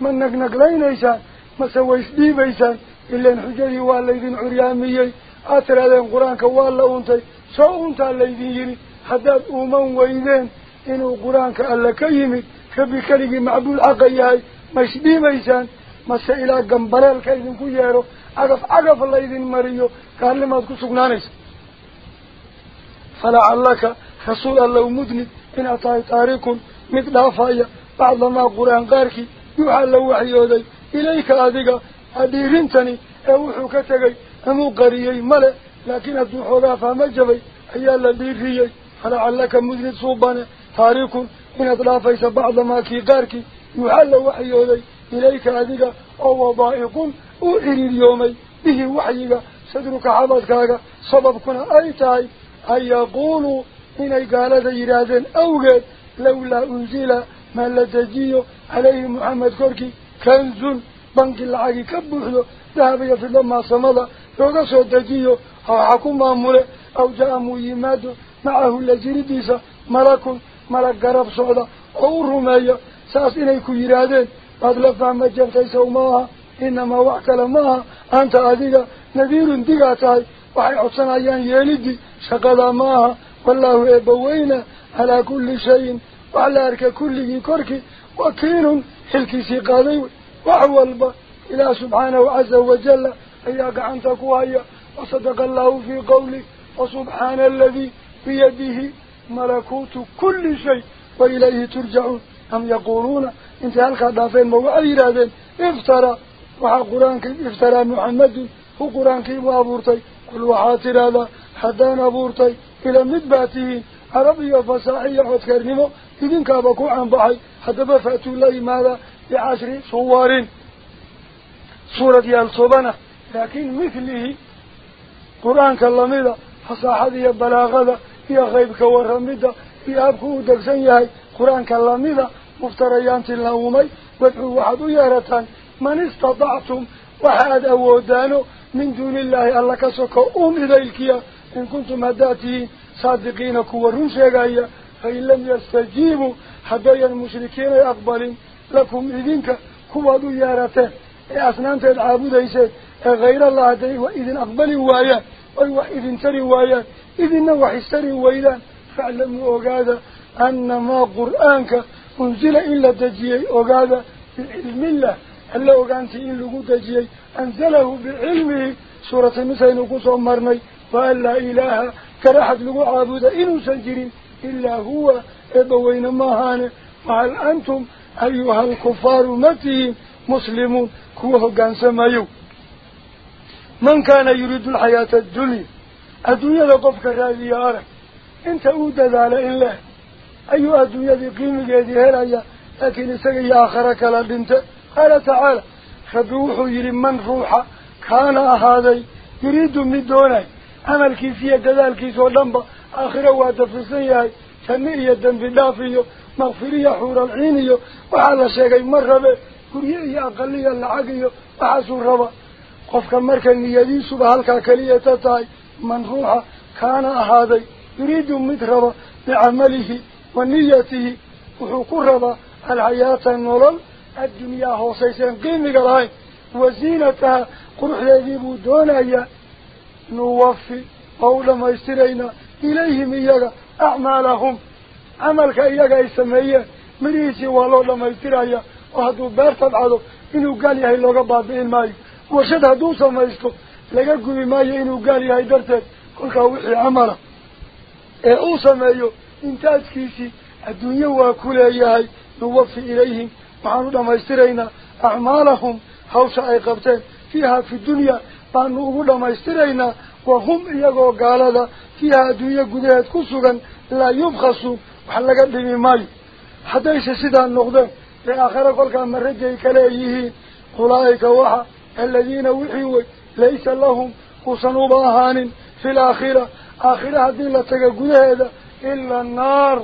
من نقنق لين إيسان؟ ما سويس ديب إيسان؟ إلا نحجيه والذين عرياميي أترى ذين قرآن كوالا أنتي. سو أنت الذين يري حداد أمان ويدين إنه قرآن كألا كيمي كبكالي معبول عقياي مش ديب إيسان ما سئلا قنبلال كيدن كيارو عقف عقف الذين مريو قال لما تكون سقنانيس فلعلك رسول الله مدني إن أطاي تاريخ مثل أفايا بعض ما قرآن قاركي يحل وحيودي إليك أذيك أديرنتني أوحو كتغي أمو قريي ملأ لكن أدوحوغا فمجبي أيا لديريي فلعلك مذنب صوبان تاريخ إن أطلافيس بعض ما كي قاركي يحل وحيودي إليك أذيك أو وضائق أعري اليومي به وحيك صدرك حبطكاك سببكنا أي تاي أن يقولوا إني قال ذا أوغد لولا أنزل ما لتجيه عليه محمد كوركي كنز بنك العاقي كبوحده ذهب يفضل ما صمد يوغسو تجيه أو حكم ماموله أو جاء ميماد معه لجرديسة ملك ملك قرب صعدة أو رمية. ساس إنيكو يرادين. قد لفهم جبتي سوماها إنما وعكل معها أنت أذيك. نذير دقاتاي وحي عصنا أيان يلدي. شقضا معها والله إبوينا. على كل شيء. وعلى أرك كل كرك. وكين حلكي سيقاضي. وعوالب إلى سبحانه عز وجل. أياك عن تقوايا وصدق الله في قوله وسبحان الذي بيده ملكوت كل شيء وإليه ترجعون. أم يقولون إنت هلك دافين موعي رادين افترى. وحا قرآنك افترى محمد. هو قرآنك وأبورتي. قل وحاتر هذا حدان أبورتي. إلى مدباته. عربية فصاحية وذكرنمو إذن كابكو عن بحي. حتى بفأتوا الله ماذا؟ بعشر صور. سورة يالصوبانة لكن مثله قرآن كاللميدة فصاحة بلاغة هي غيبك ورميدة هي أبكو دكسن يهي قرآن كاللميدة مفتريان تلاومي وادعوا وحدوا يارتان من استطعتم وحاد أودانو من دون الله ألا كسوكو أم إليكيا. إن كنتم هداتين صادقين كورون شيئا فإن لم يستجيبوا حدايا المشركين أقبل لكم إذنك كوادو إذن وحستري ويلان فاعلموا أغادا أنما قرآنك أنزل إلا دجيي أغادا بعلم الله. ألا أغانتي إن لغو دجيي أنزله بعلمه. سورة النساء نقص أمرني وأن لا إله كراحد لغو عابد إنو سنجرين إلا هو. إبوين ماهان وهل أنتم أيها الدنيا لقفك راضي أرى أنت ذال إله أيها الدنيا ذي قيمة ذي هلايا لكن إساقي آخرك لدنت قال تعالى فبوحوا يري من روحا كان هذا يريد من دونه عمل كيفية كذلك كيسو لنبا آخرة واتفسيها تنئية بالدافية مغفرية حور العينية. وحال شيء مرة به. كريه أقلية العقية وحاسو الربا. قفك مركا نيديس بهالك كلية تتاي. من روحا كان هذا يريد مدربا بعمله ونيته. الربا الحياة النظام الدنيا هو سيسان قيمة لهاي وزينتها قرح يجيبوا دونها نوفي قول ما يسترينا. إليهم إياك أعمالهم. عملك إياك يسميه. مريسي والله لما يستريا. وهدو بارتب عدو. إنو قال يهي لغا بابئين ماي. وشد هدو سميستو. لغا قوي ماي إنو قال يهي درتب كلك وحي عمله ee uu sameeyo intaajkiisii adduunyo waa ku leeyahay nuwafi ilayhim waxaanu dhammaystiraynaa acmaalahum hawsha ay qabteen fiiha fi dunya baanu ugu dhammaystiraynaa wahum iyagoo gaalada fiiha adduunyo gudaheed ku sugan laa yubkhasu wax laga dhimi maayo haddayse sidaa noqdeen ee aakhare kolkaa marajay kaleeyihiin ulaa'ika waxa aladiina wixii wey laysa lahum uusan uba ahaanin fi laakhira aakhire haddii la taga gudaheeda ila annaar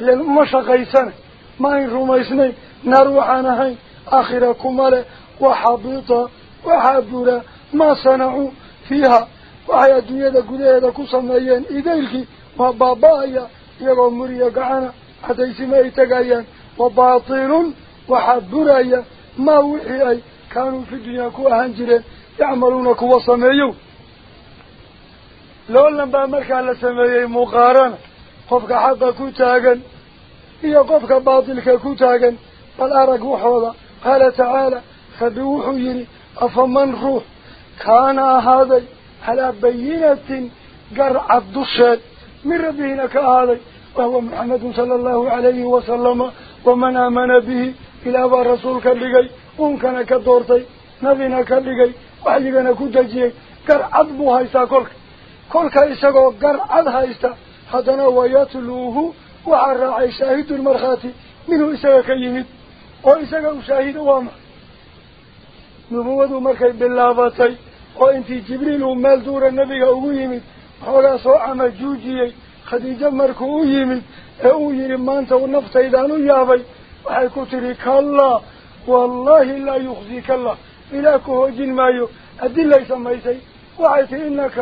ilan uma shaqaysana ma ayn rumaysnayn naar waxaan ahayn aakhira kuma leh waxabita waxaa bura maa sanacuu fiiha waxay adduunyada gudaheeda ku sameeyeen idaylkii waa baaba-aya iyagoo muriya gacana cadaysima ay كانوا في الدنيا كوهان جرين يعملون كوه سميو لو لم بأمرك على سمية مقارنة قفك حقا كوتاقن هي قفك باطلك كوتاقن فالأرق وحوضا. قال تعالى فبوحو يري أفمن روح؟ كان هذا على بينة قرع الدشاد من ربهنا كهذا؟ وهو محمد صلى الله عليه وسلم ومن آمن به إلى أبا رسولك اللي وهو محمد صلى الله عليه وسلم ومن آمن به إلى أبا رسولك اللقي أنكنا كدورتي نبينا كاللقي وحيقنا كدجي قرعد بو هايستا كلك كلك إساقو قرعد هايستا هذا ويتلوه وعراعي شاهد المرخاتي. منه إساقا كيمد وإساقا شاهد وامع نبوة مركي باللاباتي وإنتي جبريل ومال دور النبي أبو يمد حولا صوع مجوجي خديجة مركو يمد أو يرمان تو النفط إذانو يابي. وحيكو تريك الله والله لا يخزيك الله. إلا كهوج مايو. أدل ليس ميسي. وعيت إنك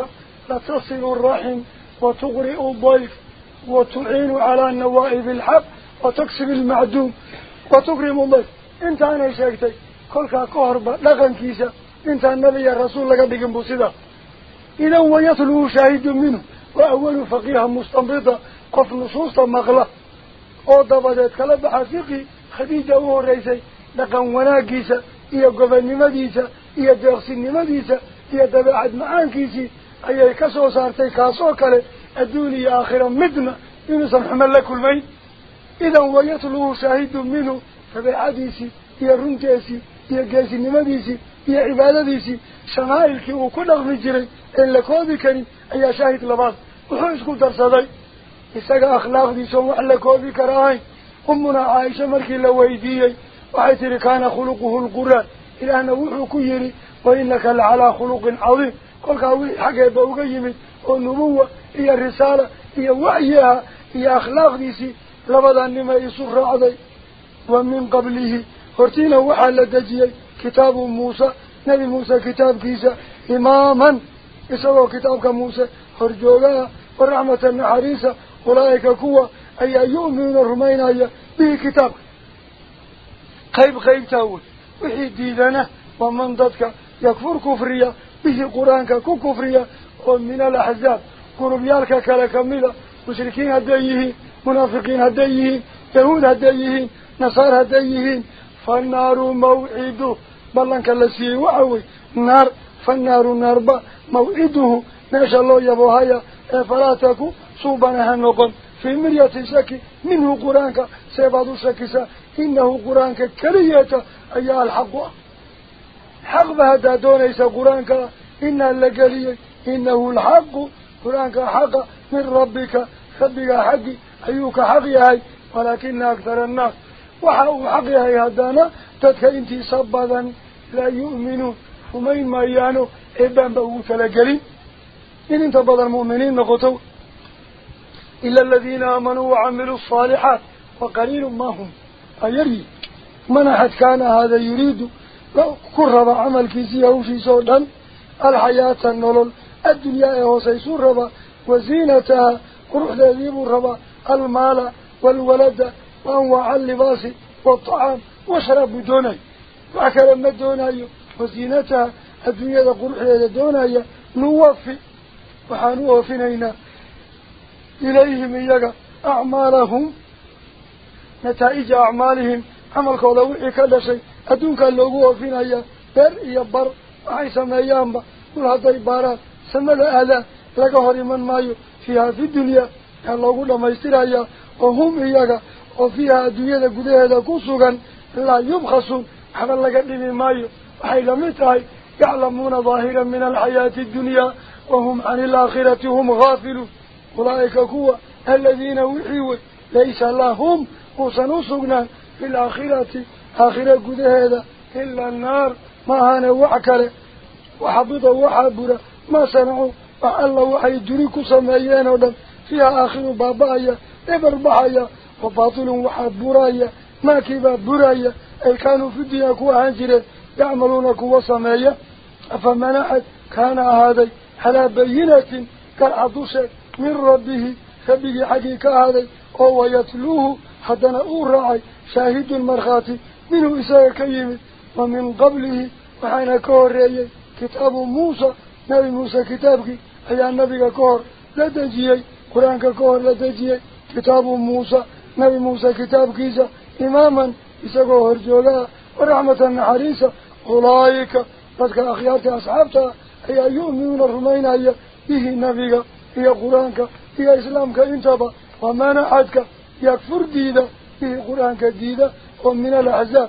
لتصل الرحم وتغرئ الضيف وتعين على النوائب الحق وتكسب المعدوم وتكرم الضيف. إنت أنا شاكتي. كل كهرباء لغن كيسا. إنت النبي الرسول لك بكم بصدا. إذا هو يطلو شاهد منه. وأول فقيها مستنبطة. قف نصوصا مغلى oo dabadeed kala baxa fiqi khadiija u لقن وناكيسة إيا قفن مديسة إيا ديغسن مديسة إيا دباعد معان كيسي أي كسو سارتي كاسوك الدنيا آخرا مدنا يونس محمد لك المين إذا ويطلوه شاهد منه فبعديسي إيا رنتيسي إيا قاسن مديسي عبادة عبادتيسي شمائل كي وكل أغنجري إلا كوبكني أي شاهد لباس. وحوش درس أرصدي إساق أخلاق ديسو محل كوبك رأي أمنا عائشة مركي لويديي. وحيث كان خلقه القرآن. إلى أن وحوك يري وإنك لعلى خلق عظيم. قلت حقا يبقى يمين والنبوة هي الرسالة هي وعيها هي أخلاق ديسي. لبدا لما يصر عضي. ومن قبله فارتين وحال لدجي. كتاب موسى نبي موسى كتاب كيسى إماما يسوى كتابك موسى فارجوغا ورحمة النحريسة أولئك كوة أي يؤمنون الرمين أي به كتابك قيب قيب تاول وحي ديدنا ومن ضدك يكفر كفرية به قرآنك كفرية ومن الأحزاب قربيالك كالكملة مشركين هديه منافقين هديه يهود هديه نصار هديه فالنار موعده بلنك اللسي وعوي نار فالنار نار موعده ما شاء الله يبوهايا فلا تكو صوبنا هنقل في مرية شك منه قرانك سيبادو شكسا إنه قرانك كرية أيها الحق. حق بهذا دون إيسا قرانك إنا اللقلي إنه الحق. قرانك حق من ربك ربك حق أيوك حق يهي ولكن أكثر الناس. وحاو حق يهي هدانا تدك إنتي صبادا لا يؤمنون ومين ما يانو إبان بأوث لقلي. إن أنت بدر المؤمنين نقطوا إلا الذين آمنوا وعملوا الصالحات وقليل ما هم. أيري من أحد كان هذا يريد. كرب عمل كيسيه وشي سودا الحياة النلل الدنيا هو سيسور وزينتها وروح ذيب الربا المال والولد. وأنواع اللباس والطعام. وشرب دوني. وأكرم دوني. وزينتها الدنيا قروح دوني. نوفي. وحانوه فينا إليهم إياك. أعمالهم نتائج أعمالهم. عمل كولا وحي شيء أدونك اللوغو فينا إياه بر. يبر وحي سميان با. كل هذا عبارات سمد أهلا. لك هرمان مايو. فيها في الدنيا. اللوغو لما يسترى وهم إياك وفيها الدنيا قده كسوغا لا يبخصون حمل لك الدنيا مايو. وحي لمتهي يعلمون ظاهرا من الحياة الدنيا. وهم عن الآخرة هم غافلون. أولئك كوا الذين وحيوا ليس لهم وسنصقنا في الآخرة آخرة قد هذا إلا النار. ما هانا وعكرة وحبط وحبر. ما صنعوا وعلى وحي دريك سميين ودم. فيها آخر بابايا إبر بحايا وباطل وحبرايا. ما كيبا برايا؟ أي كانوا في الدنيا كوا هنجرة يعملون كوا سمية أفمنحت كان هذا على بينة كالعدوشة من ربه. خبيه حقيقة هذا وهو يتلوه حتى نأور شاهد المرخات منه إساء كيم ومن قبله وحين كوري كتاب موسى نبي موسى كتابك أي النبي كور لدجي قرآن كور لدجي كتاب موسى نبي موسى كتاب كيسا إماما إساء هرجولا ورحمة النحريسة أولئك فذلك أخيارك أصحابتها أي يؤمنون الرمين به نبيك iyo qur-aanka iyo islaamka intaba يكفر ديدا به قرآن كديدا ومن الأحزاب.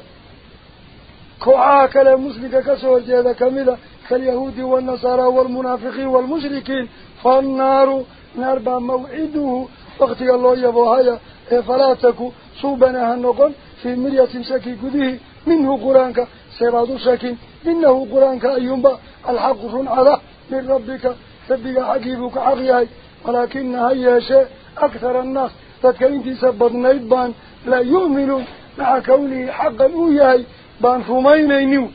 كوعاك لمسلك كسور جيدا كمدا كاليهود والنصارى والمنافقين والمشركين. فالنار نار موعده. وقت الله يبوهايا فلا تكو صوبنا هنقل في مرية شكي قده منه قرآنك سيراد شكي. إنه من الناس تتكلم سبب نيبان لا يؤمنون مع كونه حقا أوياي بان رمينينيو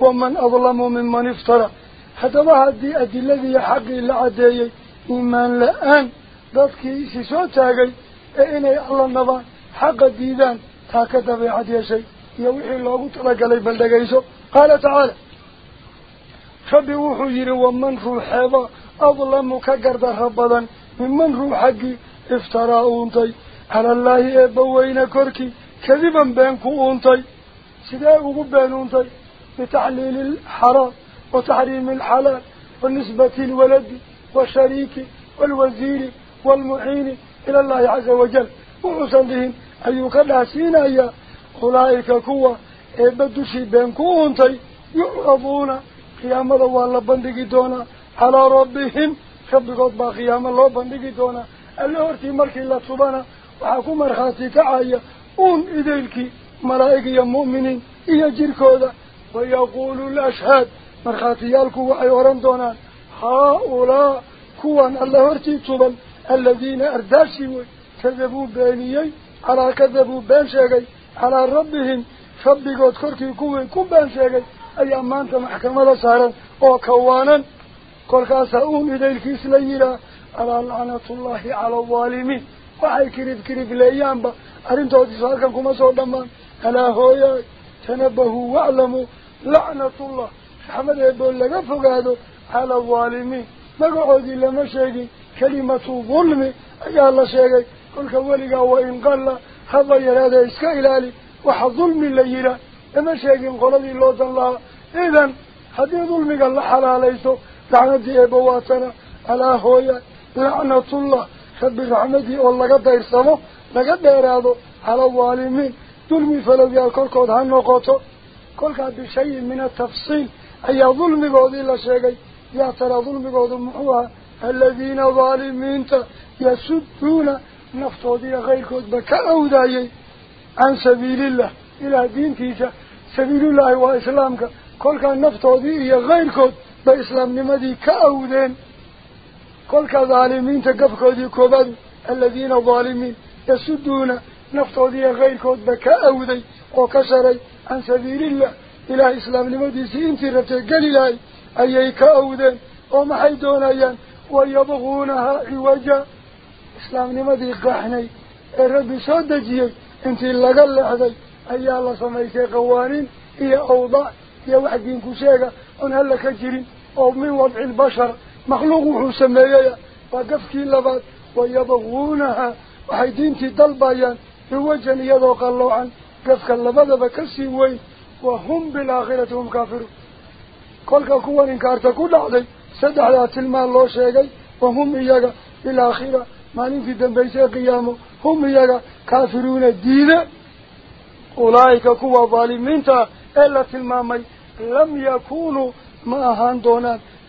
ومن أظلم ممن افترى حتى هدي أدي الذي حق إلا عديي إيمان لآن ذاتكي سيسو تاقي إني الله النظام حق الديدان تاكد في عدي شيء يوحي الله تلقى لي بلدقيسو قال تعالى فبوحو افترى أونتي على الله إبوين كركي. كذبا بينكو أونتي سداء بين أونتي بتحليل الحرام وتحريم الحلال والنسبة الولد والشريك والوزير والمعين إلى الله عز وجل. وحسن أيوك الناسين أيا. أولئك كوا. إبدوشي بينكو أونتي يعرضون قيامة والله بندقي دونا على ربهم. ربكوت با قيامة الله بندقي دونا اللي هرتي مركي الله سبحانه وحكو مرخاتي كعاية أون إذيلكي ملائكي مؤمنين إيا جيركودا. ويقول الأشهاد مرخاتي يالكو وحيوران دونا هؤلاء كوان الله هرتي سبحانه الذين أرداشي كذبوا بانيي على كذبوا بان شاقي على ربهم ربكوت كركي كوين كو بان شاقي ayaa maanta maxkamada saaran oo kawaanan kolkaasaa uun idaylkiis la yihaa alaa lacnatullaahi cala alظaalimiin waxay kirib kiribleeyaanba arrintoodiisu halkan kuma soo dhammaan alaa hooyaay tanabahuu waclamuu lacnatullah raxmad eeboo laga fogaado cala alظaalimiin magacoodii lama sheegin kelimatu dulmi ayaa la sheegay kolka weligaa wa in qalla haba yaraadee iska ilaali waxa dulmi la yihaa لما شاكين قولي الله الله إذن هذه ظلمك الله حلاليسو لعنتي إبواتنا على هويا لعنة الله. خب رحمتي والله قد يرسمه لقد يرادو على الظالمين. ظلمي فلو يأكل كود هنقوتو كل كاد بشيء من التفصيل. أي ظلمي قولي الله شاكي يا ترى ظلمي قولي محوها. الذين ظالمين يسدون نفتودي غير كود بكأودايي عن سبيل الله. إلى دين كيسا سبيل الله وإسلامك. كل كان نفطه دي كل كظالمين تقفكوا دي كوباد الذين ظالمين. يسدون نفطه دي غير كود بكأودي وكسري عن سبيل الله. إلى إسلام نمدي سينتي رتقل إلهي أي كأودين ومحيدون أيان ويبغونها عوجا. إسلام نمدي قحني. الرب لقل لحظي. ayaa la samaysay qawaaniin iyo awdaac iyo wax diinku sheega oon halla ka jirin oo min wadci lbashar مخلوق وحسميه فقفك اللبات ويبغونها. وحيدين في دلبايا في وجه يدوق الله عن قفك اللبات بكسي وي وهم بالآخرة هم كافرون. قولك كوان إنكارت كل عضي. سدع على تلمى الله شيئا وهم إياك بالآخرة. ما في دنبيسي قيامه هم إياك كافرون الدين. أولئك كوا ظالمين تا. إلا تلمى لم يكونوا ما أهان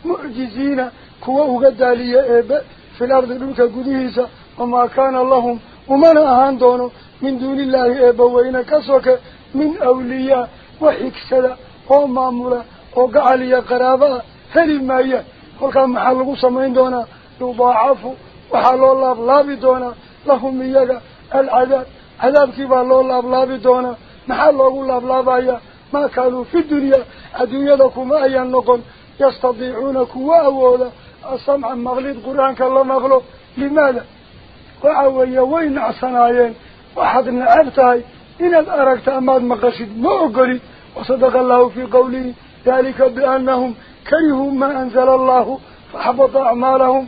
معجزين كوا أغدالي إيبا في الأرض لك قديسة وما كان لهم ومن أهان دونوا من دون الله إيبا وإن كسوك من أولياء وحكسدا ومامولا وقعلي قرابا هل ما هي قل كان محلقوا سمين دونا يضاعفوا وحلوا الله بلابي دونا لهم إياك العذاب cadaabkii baa loo laablaabi doonaa maxaa loogu laablaabayaa maa kaanuu fi dunyaa adduunyada kuma ayaan noqon يستطيعون كوا أولا أصمع مغلد قرآن كالله مغلو لماذا؟ وعوية وين عصنايين من أبتاي إن الأرقت أماد مقاشد مؤقري. وصدق الله في قوله ذلك بأنهم كرهوا ما أنزل الله فحبط أعمالهم.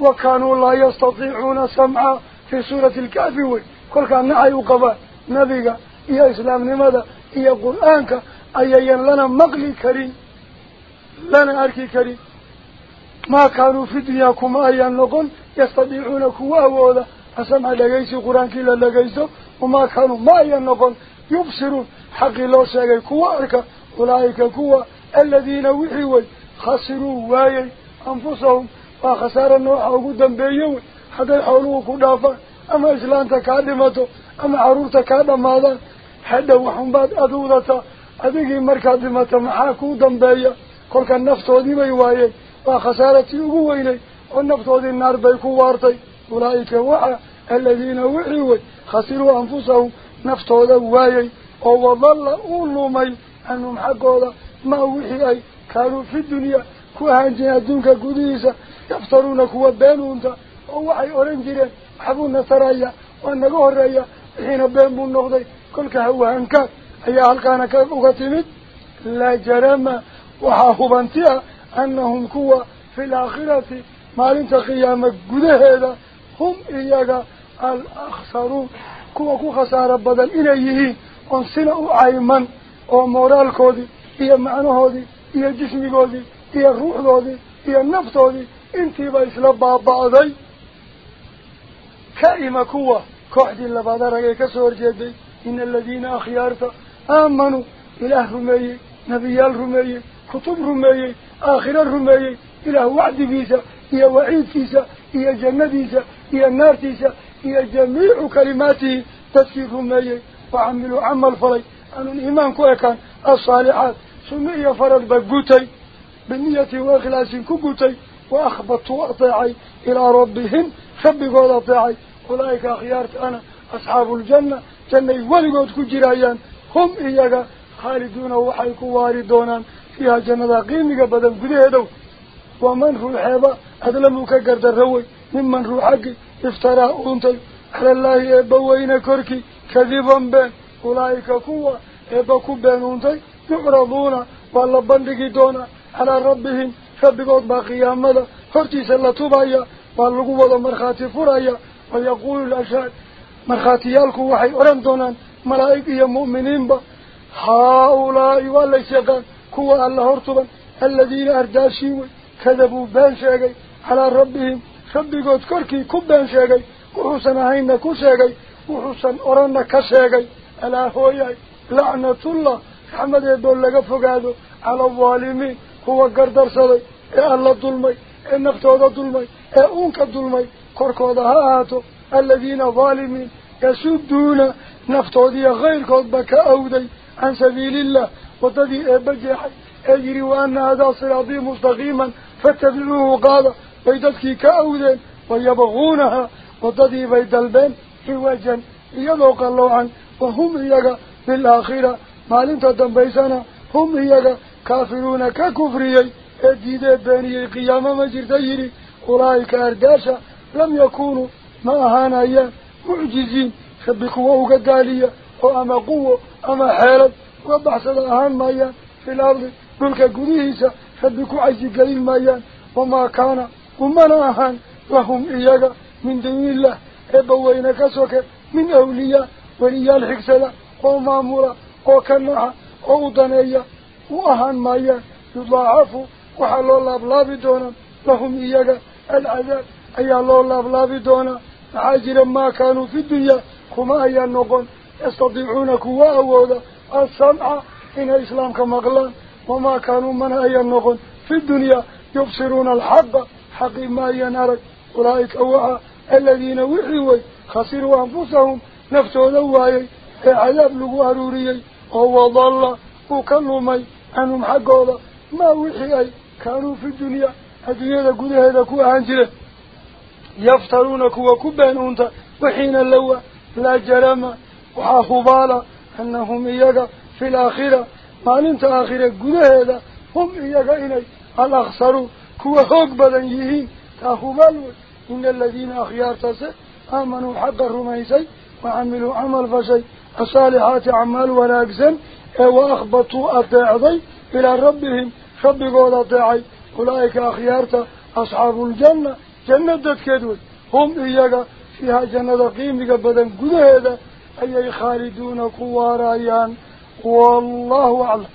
وكانوا لا يستطيعون سمع في سورة الكافي وي كل كان نعي وقفا نبيك إيا إسلام لماذا؟ إيا قرآنك أيين لنا مغلي كريم. Arki karin maa kaanuu fi dunyaa kuma ayaan noqon yastadiicuuna kuwa awooda السمع لقيسي قرآن كلا لقيسو وما كانوا ما ينقل يبصرون. حق الله شاقي كوا أركا. أولئك كوا الذين وحيوا خسروا وايي أنفسهم. وخسار النوع وقودا بيوي. حتى يحولوه كدافا كل كان نفتو دي بيوايي وخسارتي أقويني والنفتو دي النار بيكو وارتي أولئك وحا الذين وحيوا خسروا أنفسهم نفتو دوايي ووضل أولومي أنهم حقودا ما وحي كانوا في الدنيا كوهانجين الدنيا قديسة يفترون كوا بينونتا ووحي أورنجيرين حبونا سرايا وأنقوه الرأيا حين بين بون نغضي كل كهوهانكا أي هلكان كيف أغتمت لا جرم وحاهبانتها أنهم كوا في الآخرة مالين قيامة قده هم إياك الأخسرون. كوا كو خسارة بدل إليه أنسنا عيما ومورال كودي إيا معنى إيا جسمي كودي إيا الروح كودي إيا النفس كودي. إنتي بإسلا بابا كائمة كوا. كوحد لبادا رأي كسور جدي. إن الذين أخيارتا آمنوا. إله رمي نبيال رمي. كتب رمي آخر رمي إله وعد فيسا إيا وعيد فيسا إيا جنة فيسا إيا النار فيسا إيا جميع كلماته تذكير رمي. وعملوا عمل فلي أن الإيمان كويكان الصالحات. سمية فرد بقوتي. بالنية وإخلاص كقوتي. وأخبطوا أطيعي إلى ربهم. خبقوا أطيعي. أولئك أخيارت أنا أصحاب الجنة. جنة ولقود كجرايان هم إياك خالدون وحيكوا واردون. فيها جنة قيمة بدن قدهدو ومن روح هذا أدلمك قرد الروي. ممن روحك افترى أنتي على الله إبوين كركي كذبا بين. أولئك كوا إبكوا بين أنتي يعرضون والله بندقي دونا. على ربهم فبقود باقيامة هرتي سلطبايا واللقوة مرخاتي فرايا. ويقول الأشهاد مرخاتيالكو وحي أرندونا ملائكة مؤمنين با. هؤلاء كوا الله هرتبا الذين أرداشيوا كذبوا بان شاقي على ربهم فبقود كركي كبان شاقي وحسن هين كشاقي وحسن أرنا كشاقي ألا هوياي لعنة الله حمد يدول لك فقاده على الظالمين هو قردر ee alla dulmay ee naftooda dulmay ee uunka dulmay korkooda ha ahaato aladiina dhaalimiin yasuduuna naftoodiiyo khayrkoodba ka awday عن سبيل الله. وتدي إيه، أبجح أجري إيه، وأن هذا صراطي مستقيما فاتبعوه. قال بيدتك كأودين ويبغونها. وتدي بيد البين حواجا يذوق الله عن وهم يجا بالآخرة. ما لم تدن بيسانا. هم يجا كافرون ككفري أجيد بني القيامة مجر تيري أولئك أرداشا لم يكونوا ما أهانا معجزين. سبقوا وقداليا. وأما قوة أما حالة وبحث أهان مايان في الأرض قلك قديسة خبكوا عزي قليل مايان وما كان ومن أهان لهم إياك من دون الله إبوين كسوك من أولياء وليا الحكسلة ومامورة وكنها وضنية وأهان مايان يضاعفوا وحلو الله بلابي دونا لهم إياك العذاب أي الله بلابي دونا عاجلا ما كانوا في الدنيا كما أي النقل يستطيعون كوا أولا السمع إن إسلام كمغلان وما كانوا من أي النقل في الدنيا يبصرون الحق حق ما ينارك أولئك أوعى الذين وحيوا خسروا أنفسهم نفسه ذواي عذاب لغو أروريي وهو ضل وكلمي أنهم حقوا ما وحيي كانوا في الدنيا الدنيا قد هذا كوا عنجله يفترون كوا أنت وحين اللوى لا جرم. وحاخبالا أنهم إياك في الآخرة. ما ننت آخرة هذا هم إياك إلي. الأخسروا كوا هوك بدن تاخبالوا إن الذين أخيار تسي آمنوا حق الرميسي وعملوا عمل فشي. الصالحات عمال ولا وأخبطوا أطاعضي إلى ربهم. ربكود أطيعي. أولئك أخيارتا أصحاب الجنة. جنة كدود هم إياك فيها جنة قيمك بدن قد أي خالدون قوارايان والله أعلم.